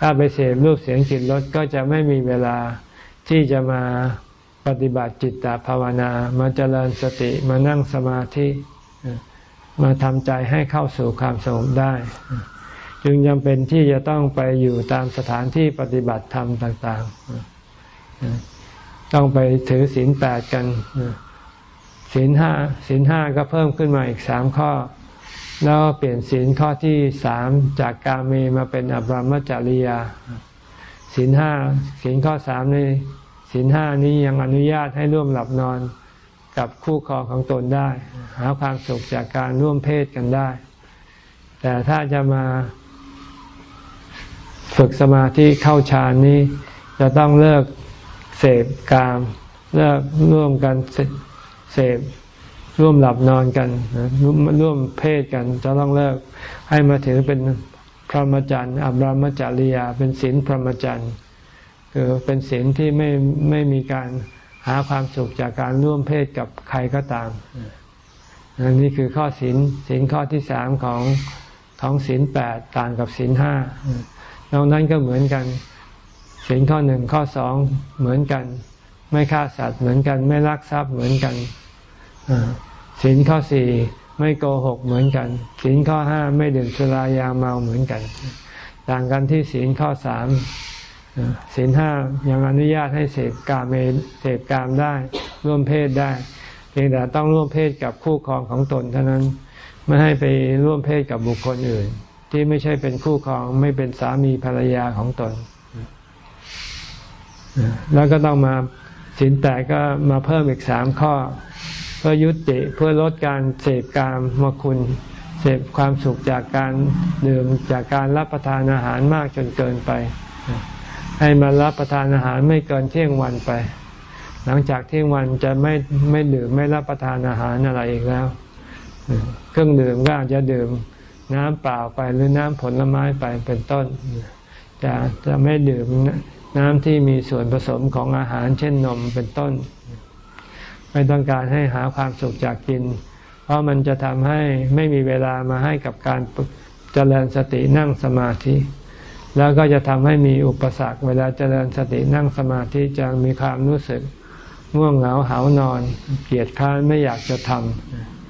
ถ้าไปเสพรูปเสียงกลิ่นรสก็จะไม่มีเวลาที่จะมาปฏิบัติจิตตภาวนา มาเจริญสติมานั่งสมาธิ มาทำใจให้เข้าสู่ความสงบได้ จึงจำเป็นที่จะต้องไปอยู่ตามสถานที่ปฏิบัติธรรมต่าง ๆ ต้องไปถือศีลแปดกันศีลห้าศีลห้าก็เพิ่มขึ้นมาอีกสามข้อ แล้วเปลี่ยนศีลข้อที่สามจากกาเมมาเป็นอบรมจริยาศีลห้าศีลข้อสามนี่ศีลห้านี้ยังอนุญาตให้ร่วมหลับนอนกับคู่ครองของตนได้ หาความสุขจากการร่วมเพศกันได้ แต่ถ้าจะมาฝึกสมาธิเข้าฌานนี้ จะต้องเลิกเสพกาม เลิกร่วมกันเสพ ร่วมหลับนอนกันร่วมเพศกันจะต้องเลิกให้มาถือเป็นพรหมจรรย์อับรมจริยา เป็นศีลพรหมจรรย์คือเป็นศีลที่ไม่ไม่มีการหาความสุขจากการร่วมเพศกับใครก็ตามอันนี้คือข้อศีลศีลข้อที่สามของของศีลแปดต่างกับศีลห้านอกนั้นก็เหมือนกันศีลข้อหนึ่งข้อสองเหมือนกัน ไม่ฆ่าสัตว์เหมือนกัน ไม่ลักทรัพย์เหมือนกัน ศีลข้อสี่ไม่โกหกเหมือนกันศีลข้อห้าไม่ดื่มสุรายาเมาเหมือนกัน ต่างกันที่ศีลข้อสามศีลห้ายังอนุญาตให้เสพกามเมเสพกามได้ร่วมเพศได้ เพียงแต่ต้องร่วมเพศกับคู่ครองของตนเท่านั้นไม่ให้ไปร่วมเพศกับบุคคลอื่น ที่ไม่ใช่เป็นคู่ครองไม่เป็นสามีภรรยาของตน แล้วก็ต้องมาสินแต่ก็มาเพิ่มอีกสามข้อ เพื่อยุติเพื่อลดการเสพกามมคุณ เสพความสุขจากการดื่มจากการรับประทานอาหารมากจนเกินไป ให้มารับประทานอาหารไม่เกินเที่ยงวันไป หลังจากเที่ยงวันจะไม่ไม่ดื่มไม่รับประทานอาหารอะไรอีกแล้ว เครื่องดื่มก็อาจจะดื่มน้ำเปล่าไปหรือน้ำผลไม้ไปเป็นต้น จะจะไม่ดื่มน้ำที่มีส่วนผสมของอาหารเช่นนมเป็นต้น ไม่ต้องการให้หาความสุขจากกิน เพราะมันจะทำให้ไม่มีเวลามาให้กับการเจริญสตินั่งสมาธิ แล้วก็จะทำให้มีอุปสรรคเวลาเจริญสตินั่งสมาธิจะมีความรู้สึกง่วงเหงาหานอน เกียดค้านไม่อยากจะท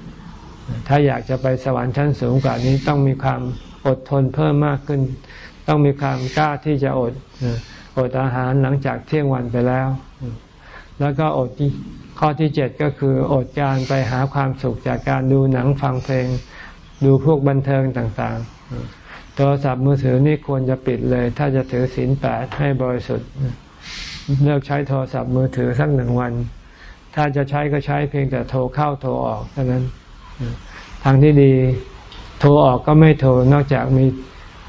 ำถ้าอยากจะไปสวรรค์ชั้นสูงกว่านี้ต้องมีความอดทนเพิ่มมากขึ้น ต้องมีความกล้าที่จะอดอดอาหารหลังจากเที่ยงวันไปแล้ว แล้วก็อด ข้อที่เจ็ดก็คืออดการไปหาความสุขจากการดูหนังฟังเพลง ดูพวกบันเทิงต่างๆ โทรศัพท์มือถือนี่ควรจะปิดเลย ถ้าจะถือศีลแปดให้บริสุทธิ์เลิกใช้โทรศัพท์มือถือสักหนึ่งวัน ถ้าจะใช้ก็ใช้เพียงแต่โทรเข้าโทรออกเท่านั้น ทางที่ดีโทรออกก็ไม่โทรนอกจากมี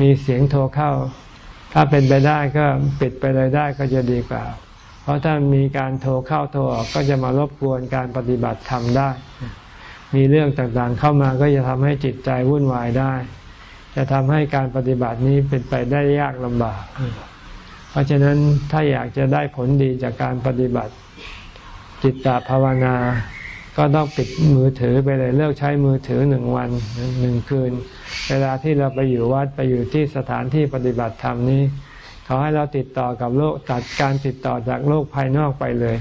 มีเสียงโทรเข้า ถ้าเป็นไปได้ก็ปิดไปเลยได้ก็จะดีกว่า เพราะถ้ามีการโทรเข้าโทรออกก็จะมารบกวนการปฏิบัติธรรมได้ มีเรื่องต่างๆเข้ามาก็จะทำให้จิตใจวุ่นวายได้ จะทำให้การปฏิบัตินี้เป็นไปได้ยากลำบาก เพราะฉะนั้นถ้าอยากจะได้ผลดีจากการปฏิบัติ จิตตภาวนา ก็ต้องปิดมือถือไปเลยเลิกใช้มือถือหนึ่งวันหนึ่งคืน เวลาที่เราไปอยู่วัดไปอยู่ที่สถานที่ปฏิบัติธรรมนี้ เขาให้เราติดต่อกับโลกตัดการติดต่อจากโลกภายนอกไปเลย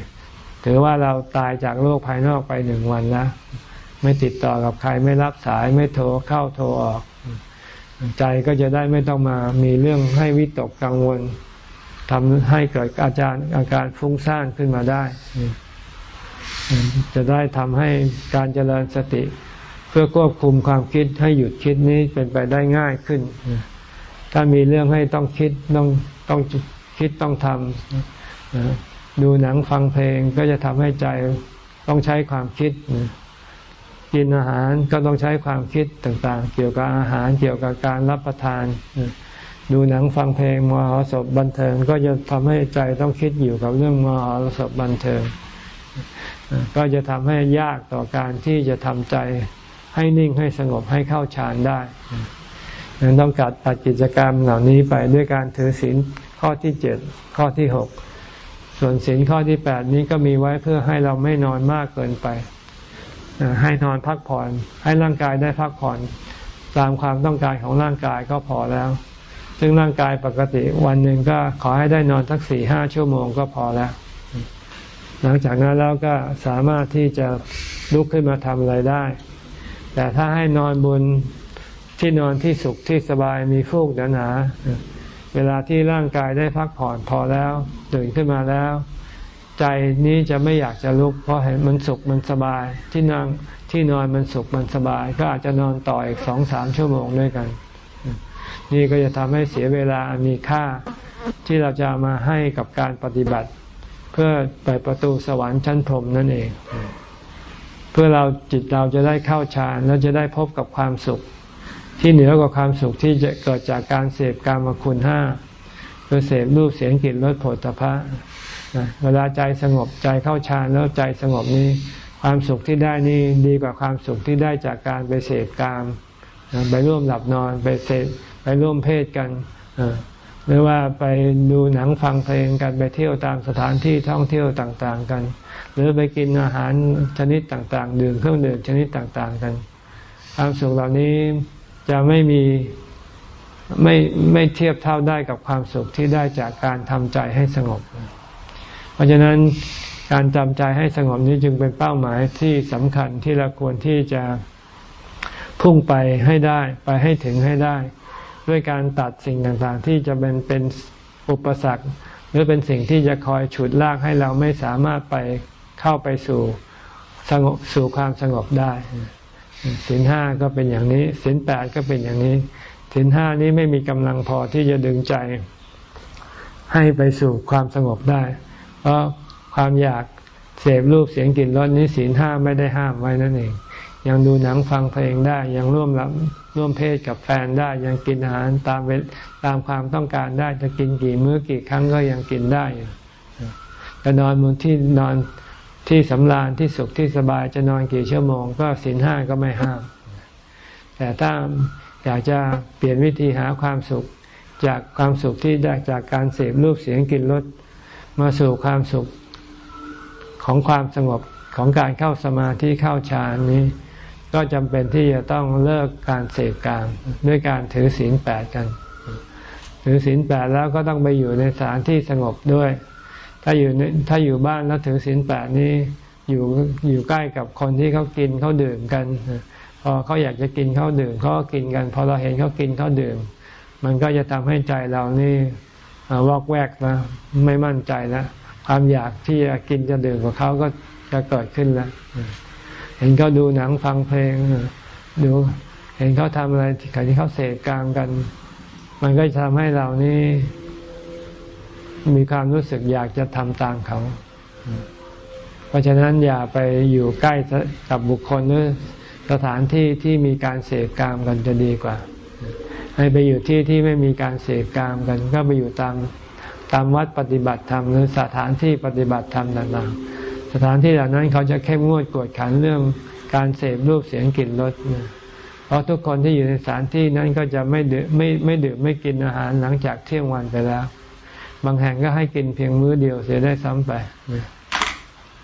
ถือว่าเราตายจากโลกภายนอกไปหนึ่งวันแล้วไม่ติดต่อกับใครไม่รับสายไม่โทรเข้าโทรออก ใจก็จะได้ไม่ต้องมามีเรื่องให้วิตกกังวลทำให้เกิดอาจารย์อาการฟุ้งซ่านขึ้นมาได้ จะได้ทำให้การเจริญสติ เพื่อควบคุมความคิดให้หยุดคิดนี้เป็นไปได้ง่ายขึ้น ถ้ามีเรื่องให้ต้องคิดต้อง ต้องคิดต้องทำดูหนังฟังเพลงก็จะทำให้ใจต้องใช้ความคิด กินอาหารก็ต้องใช้ความคิดต่างๆ เกี่ยวกับอาหารเกี่ยวกับการรับประทาน ดูหนังฟังเพลงมหรสพบันเทิง ก็จะทำให้ใจต้องคิดอยู่กับเรื่องมหรสพบันเทิง ก็จะทำให้ยากต่อการที่จะทำใจให้นิ่งให้สงบให้เข้าฌานได้ ดังต้องกัดตัดกิจกรรมเหล่านี้ไปด้วยการถือศีลข้อที่เจ็ดข้อที่หกส่วนศีลข้อที่แปดนี้ก็มีไว้เพื่อให้เราไม่นอนมากเกินไป ให้นอนพักผ่อน ให้ร่างกายได้พักผ่อน ตามความต้องการของร่างกายก็พอแล้ว ซึ่งร่างกายปกติวันหนึ่งก็ขอให้ได้นอนสักสี่ห้าชั่วโมงก็พอแล้ว หลังจากนั้นแล้วก็สามารถที่จะลุกขึ้นมาทำอะไรได้ แต่ถ้าให้นอนบน ที่นอนที่สุขที่สบายมีฟูกหนาๆเวลาที่ร่างกายได้พักผ่อนพอแล้วตื่นขึ้นมาแล้ว ใจนี้จะไม่อยากจะลุก เพราะเห็นมันสุขมันสบาย ที่นั่งที่นอนมันสุขมันสบาย ก็อาจจะนอนต่ออีกสองสามชั่วโมงด้วยกัน นี่ก็จะทำให้เสียเวลามีค่าที่เราจะมาให้กับการปฏิบัติ เพื่อเปิดประตูสวรรค์ชั้นพรหมนั่นเอง เพื่อเราจิตเราจะได้เข้าฌานแล้วจะได้พบกับความสุข ที่เหนือกว่าความสุขที่จะเกิดจากการเสพกามคุณห้าคือเสพรูปเสียงกลิ่นรสผลตภะเวลาใจสงบใจเข้าฌานแล้วใจสงบนี้ ความสุขที่ได้นี่ดีกว่าความสุขที่ได้จากการไปเสพกาม ไปร่วมหลับนอนไปเสพไปร่วมเพศกันหรือว่าไปดูหนังฟังเพลงกันไปเที่ยวตามสถานที่ท่องเที่ยวต่างๆกัน หรือไปกินอาหารชนิดต่างๆ ดื่มเครื่องดื่มชนิดต่างๆกัน ความสุขเหล่านี้ จะไม่มีไม่ไม่เทียบเท่าได้กับความสุขที่ได้จากการทำใจให้สงบ เพราะฉะนั้นการจำใจให้สงบนี้จึงเป็นเป้าหมายที่สำคัญที่เราควรที่จะพุ่งไปให้ได้ไปให้ถึงให้ได้ ด้วยการตัดสิ่งต่างๆ ที่จะเป็นเป็นอุปสรรค หรือเป็นสิ่งที่จะคอยฉุดลากให้เราไม่สามารถไปเข้าไปสู่สงบสู่ความสงบได้ ศีลห้าก็เป็นอย่างนี้ศีลแปดก็เป็นอย่างนี้ศีลห้านี้ไม่มีกำลังพอที่จะดึงใจ ให้ไปสู่ความสงบได้ เพราะความอยากเสพรูปเสียงกลิ่นรสนี้ศีลห้าไม่ได้ห้ามไว้นั่นเอง ยังดูหนังฟังเพลงได้ ยังร่วมรับร่วมเพศกับแฟนได้ ยังกินอาหารตามเวตามความต้องการได้จะกินกี่มื้อกี่ครั้งก็ยังกินได้จะนอนบนที่นอน ที่สำราญที่สุขที่สบายจะนอนกี่ชั่วโมง ก็ศีลห้าก็ไม่ห้าม แต่ถ้าอยากจะเปลี่ยนวิธีหาความสุขจากความสุขที่ได้จากการเสพรูปเสียงกลิ่นรสมาสู่ความสุขของความสงบของการเข้าสมาธิเข้าฌานนี้ ก็จำเป็นที่จะต้องเลิกการเสพกามด้วยการถือศีลแปดกัน ถือศีลแปดแล้วก็ต้องไปอยู่ในสถานที่สงบด้วย ถ้าอยู่ถ้าอยู่บ้านแล้วถือศีลแปดนี้อยู่อยู่ใกล้กับคนที่เขากินเขาดื่มกันพอเขาอยากจะกินเขาดื่มเขาก็กินกัน พอเราเห็นเขากินเขาดื่ม มันก็จะทำให้ใจเรานี่วอกแวกนะไม่มั่นใจแล้วความอยากที่จะกินจะดื่มกับเขาก็จะเกิดขึ้นแล้วเห็นเขาดูหนังฟังเพลงดูเห็นเขาทำอะไรที่เขาเสพกลางกัน มันก็จะทำให้เรานี่ มีความรู้สึกอยากจะทำตามเขา เพราะฉะนั้นอย่าไปอยู่ใกล้กับบุคคลหรือสถานที่ที่มีการเสพกามกันจะดีกว่า ให้ไปอยู่ที่ที่ไม่มีการเสพกามกัน ก็ไปอยู่ตามตามวัดปฏิบัติธรรมหรือสถานที่ปฏิบัติธรรมต่างๆ สถานที่เหล่านั้นเขาจะเข้มงวดกวดขันเรื่องการเสพรูปเสียงกลิ่นรสเพราะทุกคนที่อยู่ในสถานที่นั้นก็จะไม่ดื่มไม่ไม่ดื่มไม่กินอาหารหลังจากเที่ยงวันไปแล้ว บางแห่งก็ให้กินเพียงมื้อเดียวเสียได้ซ้ำไป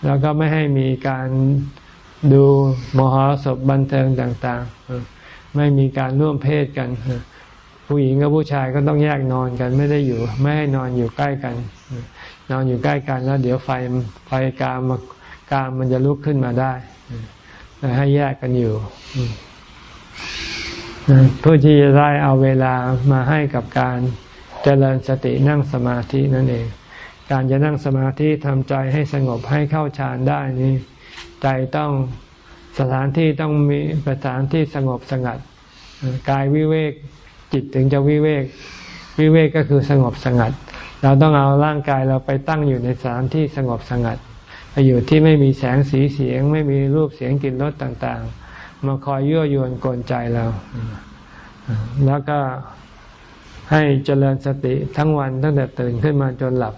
แล้วก็ไม่ให้มีการดูมหรสพบันเทิงต่างๆ ไม่มีการร่วมเพศกัน ผู้หญิงกับผู้ชายก็ต้องแยกนอนกันไม่ได้อยู่ ไม่ให้นอนอยู่ใกล้กัน นอนอยู่ใกล้กันแล้วเดี๋ยวไฟไฟกามกามมันจะลุกขึ้นมาได้ให้แยกกันอยู่เพื่อที่จะได้เอาเวลามาให้กับการ จริญสตินั่งสมาธินั่นเอง การจะนั่งสมาธิทำใจให้สงบให้เข้าฌานได้นี้ ใจต้องสถานที่ต้องมีสถานที่สงบสงัด กายวิเวกจิตถึงจะวิเวก วิเวกก็คือสงบสงัด เราต้องเอาร่างกายเราไปตั้งอยู่ในสถานที่สงบสงัดไปอยู่ที่ไม่มีแสงสีเสียง ไม่มีรูปเสียงกลิ่นรสต่างๆมาคอยยั่วยวนกลใจเรา แล้วก็ ให้เจริญสติทั้งวันตั้งแต่ตื่นขึ้นมาจนหลับ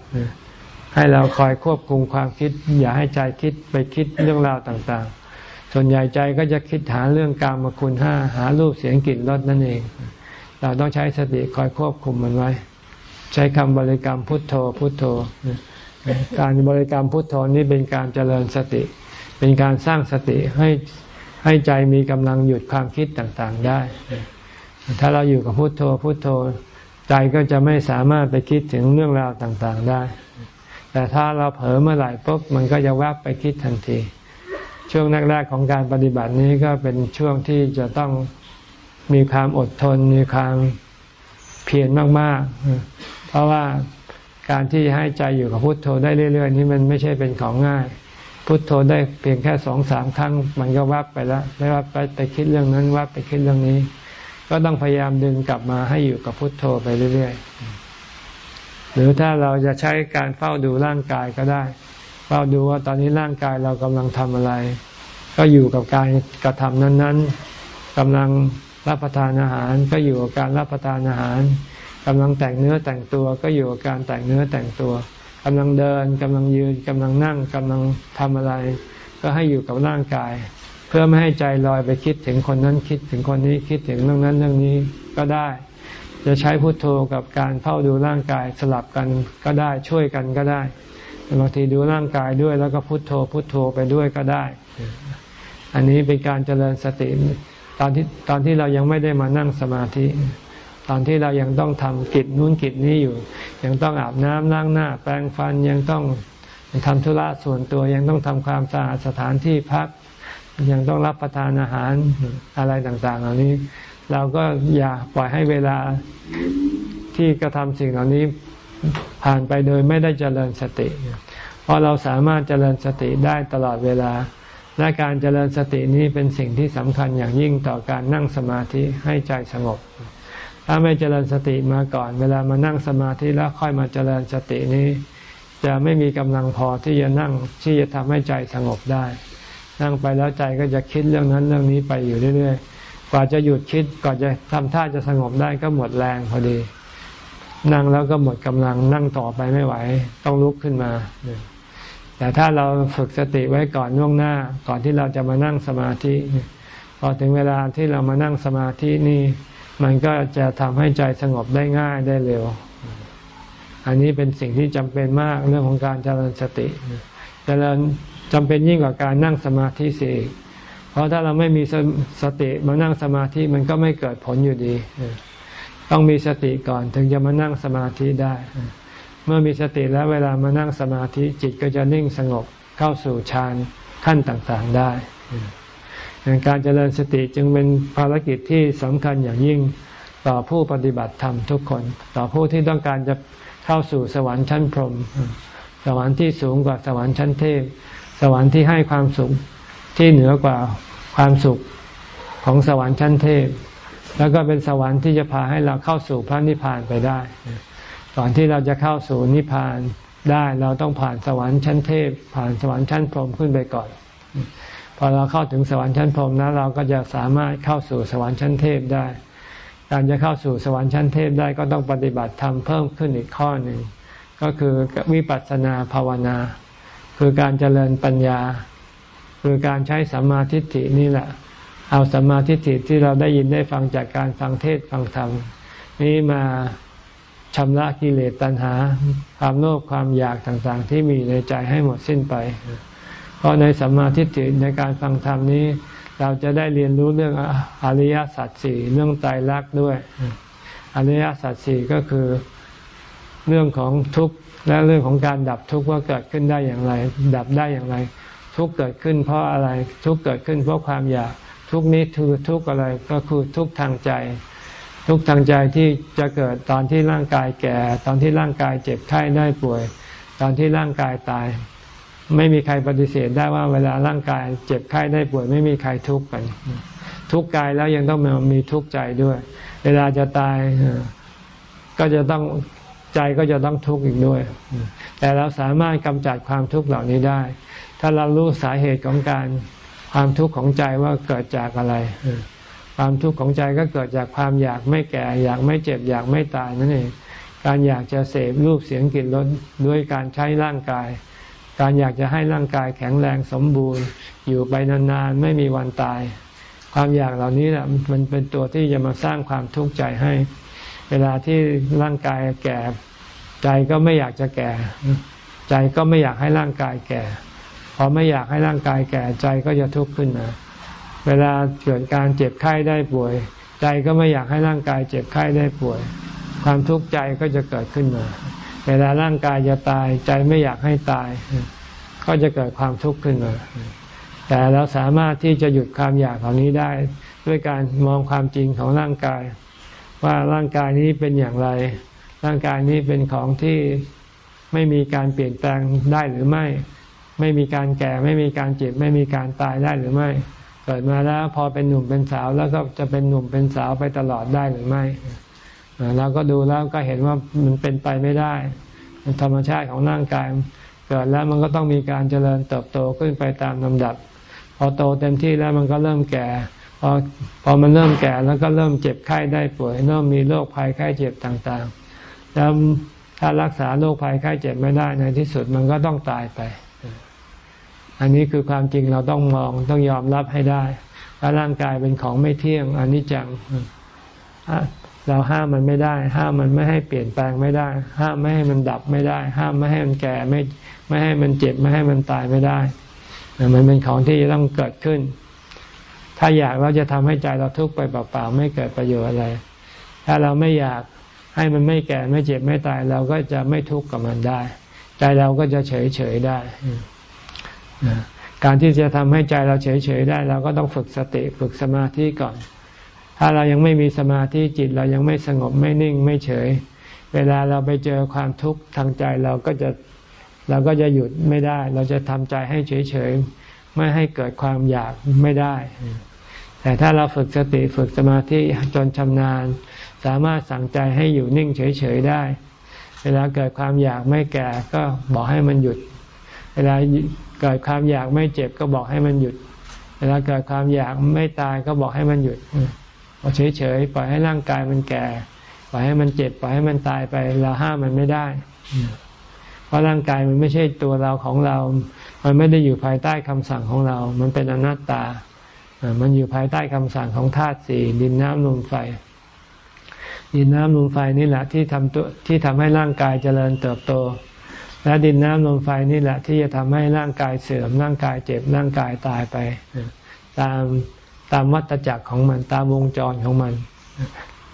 ให้เราคอยควบคุมความคิด อย่าให้ใจคิดไปคิดเรื่องราวต่างๆ ส่วนใหญ่ใจก็จะคิดหาเรื่องการมคุณห้าหารูปเสียงกลิ่นรสนั่นเอง เราต้องใช้สติคอยควบคุมมันไว้ ใช้คำบริกรรมพุทโธพุทโธ การบริกรรมพุทโธนี้เป็นการเจริญสติ เป็นการสร้างสติให้ให้ใจมีกำลังหยุดความคิดต่างๆได้ ถ้าเราอยู่กับพุทโธพุทโธ ใจก็จะไม่สามารถไปคิดถึงเรื่องราวต่างๆได้ แต่ถ้าเราเผลอเมื่อไหร่ปุ๊บมันก็จะแวบไปคิดทันที ช่วงแรกๆของการปฏิบัตินี้ก็เป็นช่วงที่จะต้องมีความอดทน มีความเพียรมากๆ เพราะว่าการที่ให้ใจอยู่กับพุทโธได้เรื่อย ๆ นี้มันไม่ใช่เป็นของง่าย พุทโธได้เพียงแค่สองสามครั้ง มันก็วับไปแล้วไม่ว่าไปไปคิดเรื่องนั้นวับไปคิดเรื่องนี้ ก็ต้องพยายามดึงกลับมาให้อยู่กับพุทโธไปเรื่อยๆ หรือถ้าเราจะใช้การเฝ้าดูร่างกายก็ได้เฝ้าดูว่าตอนนี้ร่างกายเรากำลังทำอะไร ก็อยู่กับการกระทำนั้น ๆกำลังรับประทานอาหาร ก็อยู่กับการรับประทานอาหารกำลังแต่งเนื้อแต่งตัว ก็อยู่กับการแต่งเนื้อแต่งตัวกำลังเดินกำลังยืนกำลังนั่งกำลังทำอะไร ก็ให้อยู่กับร่างกาย เพื่อไม่ให้ใจลอยไปคิดถึงคนนั้นคิดถึงคนนี้คิดถึงเรื่องนั้นเรื่องนี้ก็ได้ จะใช้พุโทโธกับการเฝ้าดูร่างกายสลับกันก็ได้ช่วยกันก็ได้บางทีดูร่างกายด้วยแล้วก็พุโทโธพุโทโธไปด้วยก็ได้ อันนี้เป็นการเจริญสติตอนที่ตอนที่เรายังไม่ได้มานั่งสมาธิ ตอนที่เรายังต้องทำกิจนู้นกิจนี้อยู่ ยังต้องอาบน้ำล้างหน้า แปรงฟันยังต้องทำธุระส่วนตัวยังต้องทำความสะอาดสถานที่พัก ยังต้องรับประทานอาหารอะไรต่างๆ เหล่านี้ เราก็อย่าปล่อยให้เวลาที่กระทำสิ่งเหล่านี้ผ่านไปโดยไม่ได้เจริญสติ เพราะเราสามารถเจริญสติได้ตลอดเวลา และการเจริญสตินี้เป็นสิ่งที่สำคัญอย่างยิ่งต่อการนั่งสมาธิให้ใจสงบ ถ้าไม่เจริญสติมาก่อน เวลามานั่งสมาธิแล้วค่อยมาเจริญสตินี้ จะไม่มีกำลังพอที่จะนั่งที่จะทำให้ใจสงบได้ นั่งไปแล้วใจก็จะคิดเรื่องนั้นเรื่องนี้ไปอยู่เรื่อยๆ กว่าจะหยุดคิดก่อนจะทำท่าจะสงบได้ก็หมดแรงพอดี นั่งแล้วก็หมดกำลังนั่งต่อไปไม่ไหว ต้องลุกขึ้นมา แต่ถ้าเราฝึกสติไว้ก่อนล่วงหน้า ก่อนที่เราจะมานั่งสมาธิพอถึงเวลาที่เรามานั่งสมาธินี่มันก็จะทำให้ใจสงบได้ง่ายได้เร็ว อันนี้เป็นสิ่งที่จำเป็นมากเรื่องของการเจริญสติ เจริญ จำเป็นยิ่งกว่าการนั่งสมาธิสิเพราะถ้าเราไม่มีสติมานั่งสมาธิมันก็ไม่เกิดผลอยู่ดี ต้องมีสติก่อนถึงจะมานั่งสมาธิได้ เมื่อมีสติแล้วเวลามานั่งสมาธิจิตก็จะนิ่งสงบเข้าสู่ฌานขั้นต่างๆได้ การเจริญสติจึงเป็นภารกิจที่สำคัญอย่างยิ่งต่อผู้ปฏิบัติธรรมทุกคน ต่อผู้ที่ต้องการจะเข้าสู่สวรรค์ชั้นพรหมสวรรค์ที่สูงกว่าสวรรค์ชั้นเทพ สวรรค์ที่ให้ความสุขที่เหนือกว่าความสุขของสวรรค์ชั้นเทพ แล้วก็เป็นสวรรค์ที่จะพาให้เราเข้าสู่พระนิพพานไปได้ก่อนที่เราจะเข้าสู่นิพพานได้เราต้องผ่านสวรรค์ชั้นเทพ ผ่านสวรรค์ชั้นพรหมขึ้นไปก่อน พอเราเข้าถึงสวรรค์ชั้นพรหมนะเราก็จะสามารถเข้าสู่สวรรค์ชั้นเทพได้ การจะเข้าสู่สวรรค์ชั้นเทพได้ก็ต้องปฏิบัติธรรมเพิ่มขึ้นอีกข้อหนึ่งก็คือวิปัสสนาภาวนา คือการเจริญปัญญา คือการใช้สัมมาทิฏฐินี่แหละ เอาสัมมาทิฏฐิที่เราได้ยินได้ฟังจากการฟังเทศฟังธรรมนี้มาชำระกิเลสตัณหา ความโลภความอยากต่างๆ ที่มีในใจให้หมดสิ้นไป เพราะในสัมมาทิฏฐิในการฟังธรรมนี้ เราจะได้เรียนรู้เรื่องอริยสัจสี่เรื่องไตรลักษณ์ด้วย อริยสัจสี่ก็คือ เรื่องของทุกข์และเรื่องของการดับทุกข์ว่าเกิดขึ้นได้อย่างไร ดับได้อย่างไร ทุกข์เกิดขึ้นเพราะอะไรทุกข์เกิดขึ้นเพราะความอยากทุกนี้คือทุกข์อะไรก็คือทุกข์ทางใจ ทุกข์ทางใจที่จะเกิดตอนที่ร่างกายแก่ ตอนที่ร่างกายเจ็บไข้ได้ป่วย ตอนที่ร่างกายตาย ไม่มีใครปฏิเสธได้ว่าเวลาร่างกายเจ็บไข้ได้ป่วย ไม่มีใครทุกข์กัน ทุกข์กายแล้วยังต้องมีทุกข์ใจด้วย เวลาจะตายก็จะต้อง ใจก็จะต้องทุกข์อีกด้วย แต่เราสามารถกำจัดความทุกข์เหล่านี้ได้ ถ้าเรารู้สาเหตุของการความทุกข์ของใจว่าเกิดจากอะไร ความทุกข์ของใจก็เกิดจากความอยากไม่แก่ อยากไม่เจ็บ อยากไม่ตายนั่นเองการอยากจะเสพรูปเสียงกลิ่นรสด้วยการใช้ร่างกาย การอยากจะให้ร่างกายแข็งแรงสมบูรณ์ อยู่ไปนานๆไม่มีวันตาย ความอยากเหล่านี้แหละมันเป็นตัวที่จะมาสร้างความทุกข์ใจให้ เวลาที่ร่างกายแก่ ใจก็ไม่อยากจะแก่ ใจก็ไม่อยากให้ร่างกายแก่ พอไม่อยากให้ร่างกายแก่ใจก็จะทุกข์ขึ้นมา เวลาเกิดการเจ็บไข้ได้ป่วย ใจก็ไม่อยากให้ร่างกายเจ็บไข้ได้ป่วย ความทุกข์ใจก็จะเกิดขึ้นมา เวลาร่างกายจะตาย ใจไม่อยากให้ตาย ก็จะเกิดความทุกข์ขึ้นมาแต่เราสามารถที่จะหยุดความอยากเหล่านี้ได้ ด้วยการมองความจริงของร่างกาย ว่าร่างกายนี้เป็นอย่างไร ร่างกายนี้เป็นของที่ไม่มีการเปลี่ยนแปลงได้หรือไม่ ไม่มีการแก่ ไม่มีการเจ็บ ไม่มีการตายได้หรือไม่ เกิดมาแล้วพอเป็นหนุ่มเป็นสาวแล้วก็จะเป็นหนุ่มเป็นสาวไปตลอดได้หรือไม่เราก็ดูแล้วก็เห็นว่ามันเป็นไปไม่ได้ ธรรมชาติของร่างกายเกิดแล้วมันก็ต้องมีการเจริญเติบโตขึ้นไปตามลำดับ พอโตเต็มที่แล้วมันก็เริ่มแก่ พอพอมันเริ่มแก่แล้วก็เริ่มเจ็บไข้ได้ป่วยเริ่มมีโรคภัยไข้เจ็บต่างๆ แล้วถ้ารักษาโรคภัยไข้เจ็บไม่ได้ในที่สุดมันก็ต้องตายไป อันนี้คือความจริงเราต้องมองต้องยอมรับให้ได้ว่าร่างกายเป็นของไม่เที่ยงอนิจจังเราห้ามมันไม่ได้ ห้ามมันไม่ให้เปลี่ยนแปลงไม่ได้ ห้ามไม่ให้มันดับไม่ได้ ห้ามไม่ให้มันแก่ไม่ไม่ให้มันเจ็บไม่ให้มันตายไม่ได้ มันเป็นของที่จะต้องเกิดขึ้น ถ้าอยากเราจะทำให้ใจเราทุกข์ไปเปล่าๆไม่เกิดประโยชน์อะไร ถ้าเราไม่อยากให้มันไม่แก่ไม่เจ็บไม่ตายเราก็จะไม่ทุกข์กับมันได้ ใจเราก็จะเฉยเฉยได้ การที่จะทำให้ใจเราเฉยเฉยได้ เราก็ต้องฝึกสติฝึกสมาธิก่อน ถ้าเรายังไม่มีสมาธิจิตเรายังไม่สงบไม่นิ่งไม่เฉย เวลาเราไปเจอความทุกข์ทางใจเราก็จะเราก็จะหยุดไม่ได้ เราจะทำใจให้เฉยเฉยไม่ให้เกิดความอยากไม่ได้ แต่ถ้าเราฝึกสติฝึกสมาธิจนชำนาญ สามารถสั่งใจให้อยู่นิ่งเฉยๆได้ เวลาเกิดความอยากไม่แก่ก็บอกให้มันหยุด เวลาเกิดความอยากไม่เจ็บก็บอกให้มันหยุด เวลาเกิดความอยากไม่ตายก็บอกให้มันหยุดเฉยๆปล่อยให้ร่างกายมันแก่ ปล่อยให้มันเจ็บปล่อยให้มันตายไปเราห้ามมันไม่ได้ เพราะร่างกายมันไม่ใช่ตัวเราของเรา มันไม่ได้อยู่ภายใต้คำสั่งของเรา มันเป็นอนัตตา มันอยู่ภายใต้คำสั่งของธาตุสี่ดินน้ำลมไฟ ดินน้ำลมไฟนี่แหละที่ทำตัวที่ทำให้ร่างกายเจริญเติบโต และดินน้ำลมไฟนี่แหละที่จะทำให้ร่างกายเสื่อมร่างกายเจ็บร่างกายตายไป ตามตามวัฏจักรของมันตามวงจรของมัน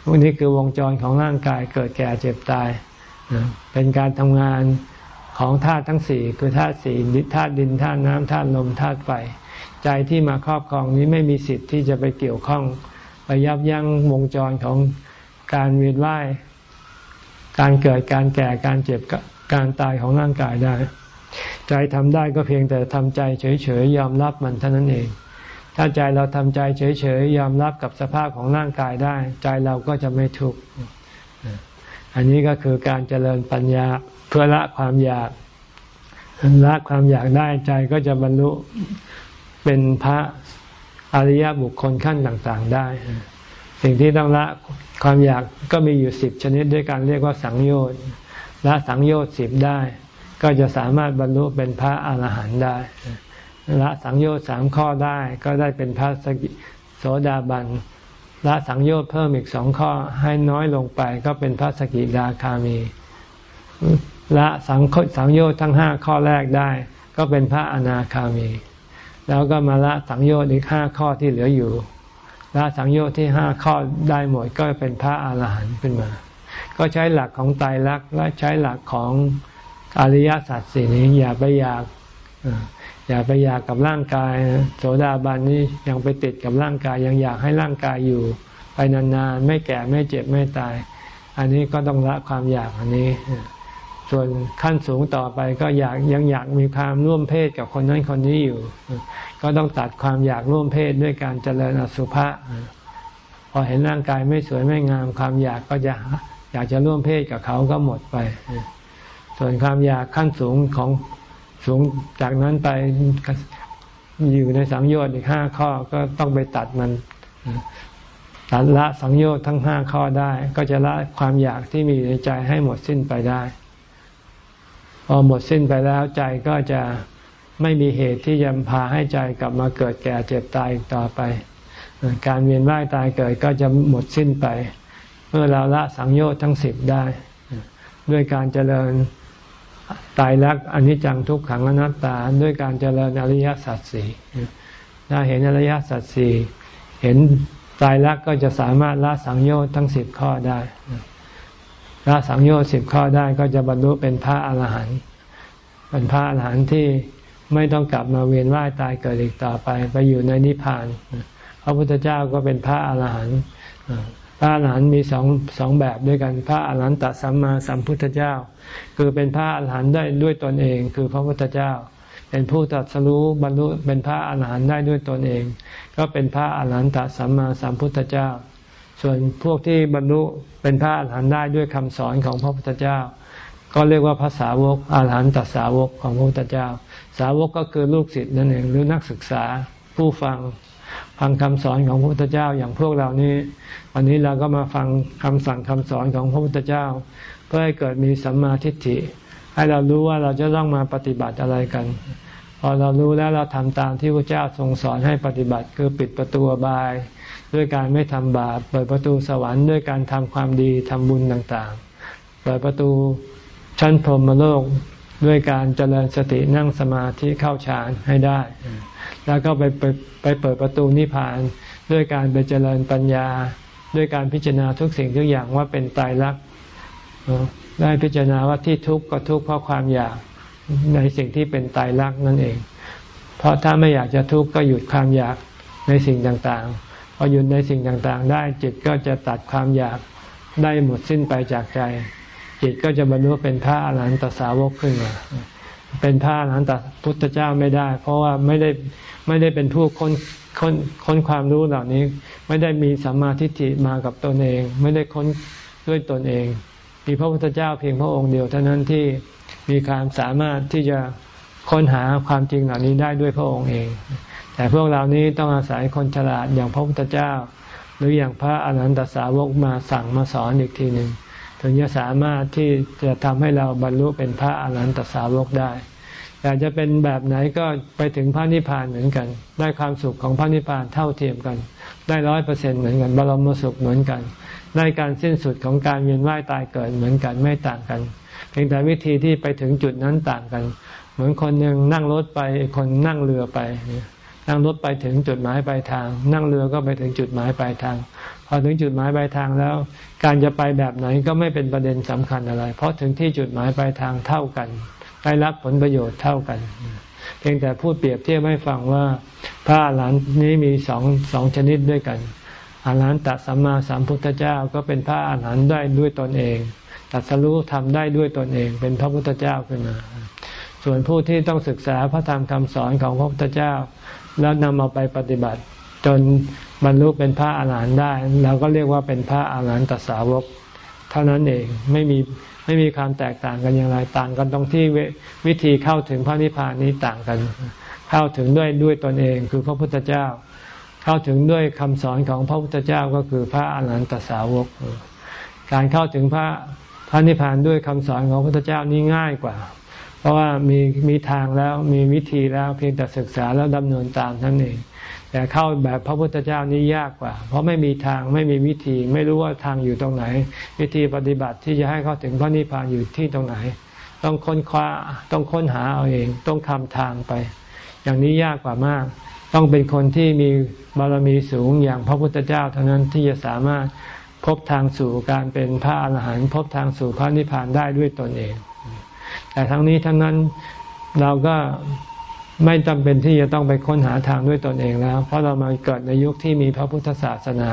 พวกนี้คือวงจรของร่างกายเกิดแก่เจ็บตาย เป็นการทำงานของธาตุทั้งสี่คือธาตุสี่ธาตุดินธาตุน้ำธาตุลมธาตุไฟ ใจที่มาครอบครองนี้ไม่มีสิทธิ์ที่จะไปเกี่ยวข้อง ไปยับยั้งวงจรของการเวียนว่ายการเกิดการแก่การเจ็บการตายของร่างกายได้ ใจทำได้ก็เพียงแต่ทำใจเฉยๆยอมรับมันเท่านั้นเอง ถ้าใจเราทำใจเฉยๆยอมรับกับสภาพของร่างกายได้ ใจเราก็จะไม่ทุกข์อันนี้ก็คือการเจริญปัญญาเพื่อละความอยากละความอยากได้ใจก็จะบรรลุ เป็นพระอริยบุคคลขั้นต่างๆได้ สิ่งที่ต้องละความอยากก็มีอยู่สิบชนิดด้วยการเรียกว่าสังโยชน์ละสังโยชน์สิบได้ ก็จะสามารถบรรลุเป็นพระอรหันต์ได้ละสังโยชน์สามข้อได้ก็ได้เป็นพระสกิโสดาบันละสังโยชน์เพิ่มอีกสองข้อให้น้อยลงไปก็เป็นพระสกิดาคามีละสังสังโยชน์ทั้งห้าข้อแรกได้ ก็เป็นพระอนาคามี แล้วก็มาละสังโยชน์อีกห้าข้อที่เหลืออยู่ละสังโยชน์ที่ห้าข้อได้หมดก็เป็นพระอาหารหันต์ขึ้นมา ก็ใช้หลักของไตรลักษณ์และใช้หลักของอริยสัจสี่นี้อย่าไปอยากอย่าไปอยากกับร่างกาย โสดาบันนี้ยังไปติดกับร่างกายยังอยากให้ร่างกายอยู่ ไปนานๆ ไม่แก่ไม่เจ็บไม่ตาย อันนี้ก็ต้องละความอยากอันนี้ ส่วนขั้นสูงต่อไปก็อยากยังอยากมีความร่วมเพศกับคนนั้นคนนี้อยู่ ก็ต้องตัดความอยากร่วมเพศด้วยการเจริญอสุภะพอเห็นร่างกายไม่สวยไม่งาม ความอยากก็จะอยากจะร่วมเพศกับเขาก็หมดไป ส่วนความอยากขั้นสูงของสูงจากนั้นไปอยู่ในสังโยชน์อีกห้าข้อก็ต้องไปตัดมันตัดละสังโยชน์ทั้งห้าข้อได้ ก็จะละความอยากที่มีในใจให้หมดสิ้นไปได้ พอหมดสิ้นไปแล้วใจก็จะไม่มีเหตุที่จะพาให้ใจกลับมาเกิดแก่เจ็บตายอีกต่อไป การเวียนว่ายตายเกิดก็จะหมดสิ้นไป เมื่อเราละสังโยชน์ทั้งสิบได้ ด้วยการเจริญตายรักอนิจจังทุกขังอนัตตา ด้วยการเจริญอริยสัจสี่ถ้าเห็นอริยสัจสี่เห็นตายรักก็จะสามารถละสังโยชน์ทั้งสิบข้อได้ ละสังโยชน์สิบข้อได้ก็จะบรรลุเป็นพระอรหันต์เป็นพระอรหันต์ที่ไม่ต้องกลับมาเวียนว่ายตายเกิดอีกต่อไป ไปอยู่ในนิพพานพระพุทธเจ้าก็เป็นพระอรหันต์พระอรหันต์มีสองสองแบบด้วยกัน พระอรหันตสัมมาสัมพุทธเจ้า คือเป็นพระอรหันต์ได้ด้วยตนเอง คือพระพุทธเจ้า เป็นผู้ตัดสรู้บรรลุเป็นพระอรหันต์ได้ด้วยตนเอง ก็เป็นพระอรหันตสัมมาสัมพุทธเจ้า ส่วนพวกที่บรรลุเป็นพระอรหันต์ได้ด้วยคำสอนของพระพุทธเจ้า ก็เรียกว่าภาษาวกอรหันตสาวกของพระพุทธเจ้า สาวกก็คือลูกศิษย์นั่นเองหรือนักศึกษาผู้ฟังฟังคำสอนของพระพุทธเจ้าอย่างพวกเรานี้ วันนี้เราก็มาฟังคำสั่งคำสอนของพระพุทธเจ้า เพื่อให้เกิดมีสัมมาทิฏฐิ ให้เรารู้ว่าเราจะต้องมาปฏิบัติอะไรกัน พอเรารู้แล้วเราทำตามที่พระเจ้าทรงสอนให้ปฏิบัติ คือปิดประตูบาย ด้วยการไม่ทำบาป เปิดประตูสวรรค์ด้วยการทำความดีทำบุญต่างๆ เปิดประตูชั้นพรหมโลกด้วยการเจริญสตินั่งสมาธิเข้าฌานให้ได้ แล้วก็ไปไปไปเปิดประตูนิพพาน ด้วยการไปเจริญปัญญา ด้วยการพิจารณาทุกสิ่งทุกอย่างว่าเป็นตายรักได้พิจารณาว่าที่ทุกข์ก็ทุกข์เพราะความอยากในสิ่งที่เป็นตายรักนั่นเอง เพราะถ้าไม่อยากจะทุกข์ก็หยุดความอยากในสิ่งต่างๆ พอหยุดในสิ่งต่างๆ ได้จิตก็จะตัดความอยากได้หมดสิ้นไปจากใจ จิตก็จะบรรลุเป็นพระอรหันตสาวกขึ้นมาเป็นพระอรหันตพุทธเจ้าไม่ได้ เพราะว่าไม่ได้ไม่ได้เป็นผู้ค้นค้นค้นความรู้เหล่านี้ ไม่ได้มีสัมมาทิฏฐิมากับตนเอง ไม่ได้ค้นด้วยตนเอง มีพระพุทธเจ้าเพียงพระองค์เดียวเท่านั้นที่มีความสามารถที่จะค้นหาความจริงเหล่านี้ได้ด้วยพระองค์เอง แต่พวกเรานี้ต้องอาศัยคนฉลาดอย่างพระพุทธเจ้า หรืออย่างพระอรหันตสาวกมาสั่งมาสอนอีกทีหนึ่งถึงจะสามารถที่จะทำให้เราบรรลุเป็นพระอรหันตสาวกได้อยากจะเป็นแบบไหนก็ไปถึงพระนิพพานเหมือนกัน ได้ความสุขของพระนิพพานเท่าเทียมกัน ได้ร้อยเปอร์เซ็นเหมือนกันบรมสุขเหมือนกัน ได้การสิ้นสุดของการเวียนว่ายตายเกิดเหมือนกันไม่ต่างกัน เพียงแต่วิธีที่ไปถึงจุดนั้นต่างกัน เหมือนคนหนึ่งนั่งรถไปคนนั่งเรือไป นั่งรถไปถึงจุดหมายปลายทาง นั่งเรือก็ไปถึงจุดหมายปลายทาง พอถึงจุดหมายปลายทางแล้ว การจะไปแบบไหนก็ไม่เป็นประเด็นสำคัญอะไร เพราะถึงที่จุดหมายปลายทางเท่ากันได้รับผลประโยชน์เท่ากัน เพียงแต่พูดเปรียบเทียบให้ฟังว่าพระอรหันต์นี้มีสองสองชนิดด้วยกันอรหันตสัมมาสัมพุทธเจ้าก็เป็นพระอรหันต์ได้ด้วยตนเองตัดสรู้ทำได้ด้วยตนเอง เป็นพระพุทธเจ้าขึ้นมา ส่วนผู้ที่ต้องศึกษาพระธรรมคำสอนของพระพุทธเจ้า แล้วนำเอาไปปฏิบัติ จนบรรลุเป็นพระอรหันต์ได้เราก็เรียกว่าเป็นพระอรหันตสาวก เท่านั้นเองไม่มีไม่มีความแตกต่างกันอย่างไรต่างกันตรงที่วิธีเข้าถึงพระนิพพานนี้ต่างกัน เข้าถึงด้วยด้วยตนเองคือพระพุทธเจ้า เข้าถึงด้วยคำสอนของพระพุทธเจ้าก็คือพระอรหันตสาวก การเข้าถึงพระพระนิพพานด้วยคำสอนของพระพุทธเจ้านี้ง่ายกว่า เพราะว่ามีมีทางแล้วมีวิธีแล้วเพียงแต่ศึกษาแล้วดำเนินตามท่านเอง แต่เข้าแบบพระพุทธเจ้านี้ยากกว่า เพราะไม่มีทางไม่มีวิธี ไม่รู้ว่าทางอยู่ตรงไหน วิธีปฏิบัติที่จะให้เข้าถึงพระนิพพานอยู่ที่ตรงไหน ต้องค้นคว้าต้องค้นหาเอาเอง ต้องคำทางไป อย่างนี้ยากกว่ามาก ต้องเป็นคนที่มีบารมีสูงอย่างพระพุทธเจ้าเท่านั้นที่จะสามารถพบทางสู่การเป็นพระอรหันต์พบทางสู่พระนิพพานได้ด้วยตนเอง แต่ทั้งนี้ทั้งนั้นเราก็ไม่จำเป็นที่จะต้องไปค้นหาทางด้วยตนเองแล้ว เพราะเรามาเกิดในยุคที่มีพระพุทธศาสนา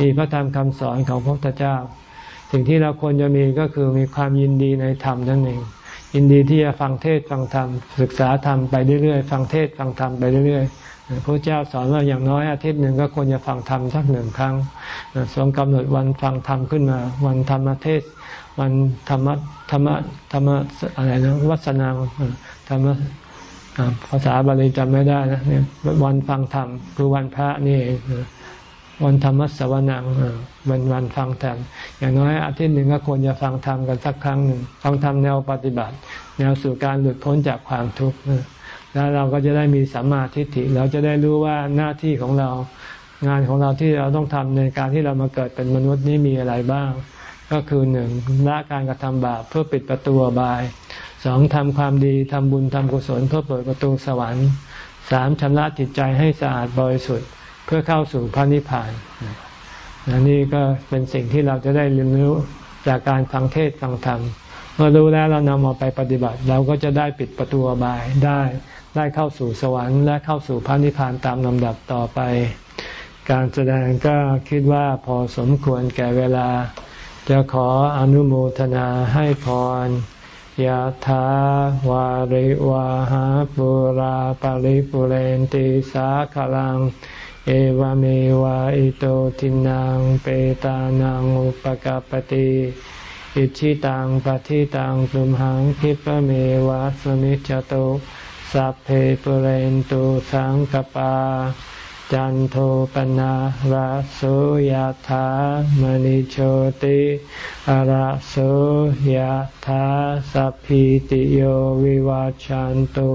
มีพระธรรมคำสอนของพระพุทธเจ้า สิ่งที่เราควรจะมีก็คือมีความยินดีในธรรมนั่นเอง ยินดีที่จะฟังเทศฟังธรรมศึกษาธรรมไปเรื่อยๆฟังเทศฟังธรรมไปเรื่อยๆพระเจ้าสอนว่าอย่างน้อยอาทิตย์หนึ่งก็ควรจะฟังธรรมสักหนึ่งครั้งทรงกำหนดวันฟังธรรมขึ้นมา วันธรรมเทศ วันธรรมธรรมธรรมอะไรนะวัสนาธรรมภาษาบาลีจำไม่ได้นะวันฟังธรรมคือวันพระนี่เอง วันธรรมสวนังวันวันฟังธรรมอย่างน้อยอาทิตย์หนึ่งก็ควรจะฟังธรรมกันสักครั้งหนึ่งฟังธรรมแนวปฏิบัติ แนวสู่การหลุดพ้นจากความทุกข์แล้วเราก็จะได้มีสัมมาทิฏฐิเราจะได้รู้ว่าหน้าที่ของเรางานของเราที่เราต้องทำในการที่เรามาเกิดเป็นมนุษย์นี้มีอะไรบ้าง ก็คือหนึ่งละการกระทำบาปเพื่อปิดประตูบายสองทำความดีทำบุญทำกุศลเพื่อเปิดประตูสวรรค์สามชำระจิตใจให้สะอาดบริสุทธิ์ พื่อเข้าสู่พระนิพพานนนี่ก็เป็นสิ่งที่เราจะได้เรียนรู้จากการฟังเทศฟังธรรมเมื่อรู้แล้วเรานำมาไปปฏิบัติ เราก็จะได้ปิดประตูบายได้ได้เข้าสู่สวรรค์ และเข้าสู่พระนิพพานตามลำดับต่อไป การแสดงก็คิดว่าพอสมควรแก่เวลา จะขออนุโมทนาให้พรยะถาวาริวาหาปุราปาริปุเรนติสาขลัง เอวเมวะอิโตทินังเปตานังอุปกปติอิชิตังปฏิตังสุมหังคิปเมวะสมิจจตุสัพเพปเรนตุสังกปา จันโทปนะระโสยธามณิโชติระโสยธาสัพพิติโยวิวัจจันตุ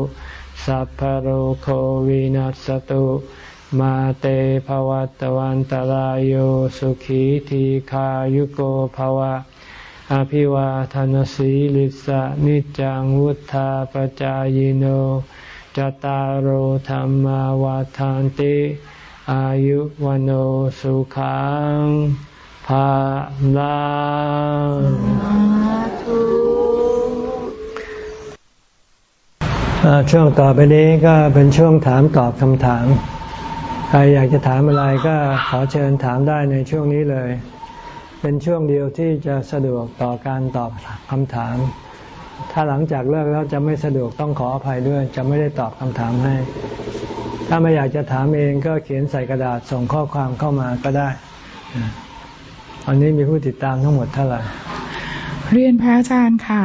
สัพพโรโควินัสตุ มาเตภวัตวันตารโยสุขีทีขายุโกภวะ อภิวาทานสีลิสะนิจังวุธาปจายโนจตารโหธรรมวาทานติ อายุวันโอสุขังภาลังช่วงต่อไปนี้ก็เป็นช่วงถามตอบคำถาม ใครอยากจะถามอะไรก็ขอเชิญถามได้ในช่วงนี้เลย เป็นช่วงเดียวที่จะสะดวกต่อการตอบคำถาม ถ้าหลังจากเลิกแล้วจะไม่สะดวกต้องขออภัยด้วย จะไม่ได้ตอบคำถามให้ ถ้าไม่อยากจะถามเองก็เขียนใส่กระดาษส่งข้อความเข้ามาก็ได้วันนี้มีผู้ติดตามทั้งหมดเท่าไหร่เรียนพระอาจารย์ค่ะ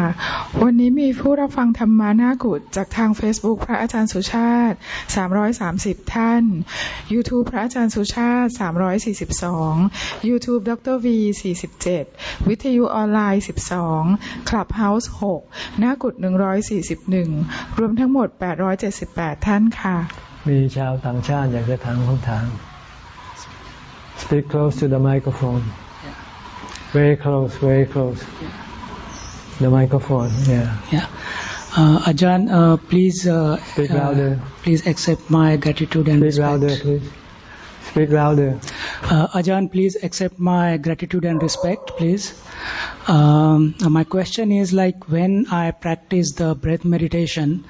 วันนี้มีผู้รับฟังธรรมานากุฏจากทาง Facebook พระอาจารย์สุชาติ 330 ท่าน YouTube พระอาจารย์สุชาติ 342 YouTube ดร V 47 วิทยุออนไลน์ 12 Clubhouse 6นากุฏ141 รวมทั้งหมด 878 ท่านค่ะ มีชาวต่างชาติอยากจะถามคำถาม Speak close to the microphone very close very close the microphone. Yeah. Yeah. Uh, Ajahn, uh, please. Uh, Speak louder. Uh, please accept my gratitude and Speak respect. louder, please. Speak louder. Uh, Ajahn, please accept my gratitude and respect, please. Um, my question is like when I practice the breath meditation,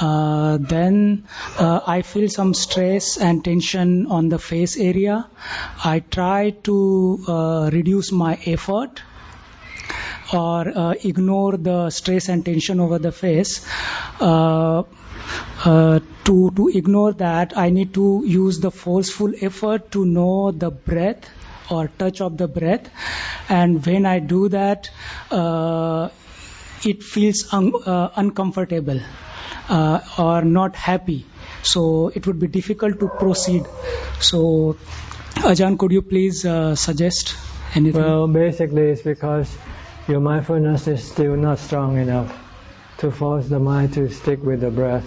uh, then uh, I feel some stress and tension on the face area. I try to uh, reduce my effort or uh, ignore the stress and tension over the face. Uh, uh, to to ignore that, I need to use the forceful effort to know the breath or touch of the breath, and when I do that, uh, it feels un- uh, uncomfortable uh, or not happy. So it would be difficult to proceed. So, Ajahn, could you please suggest anything? Well, basically, it's because your mindfulness is still not strong enough to force the mind to stick with the breath.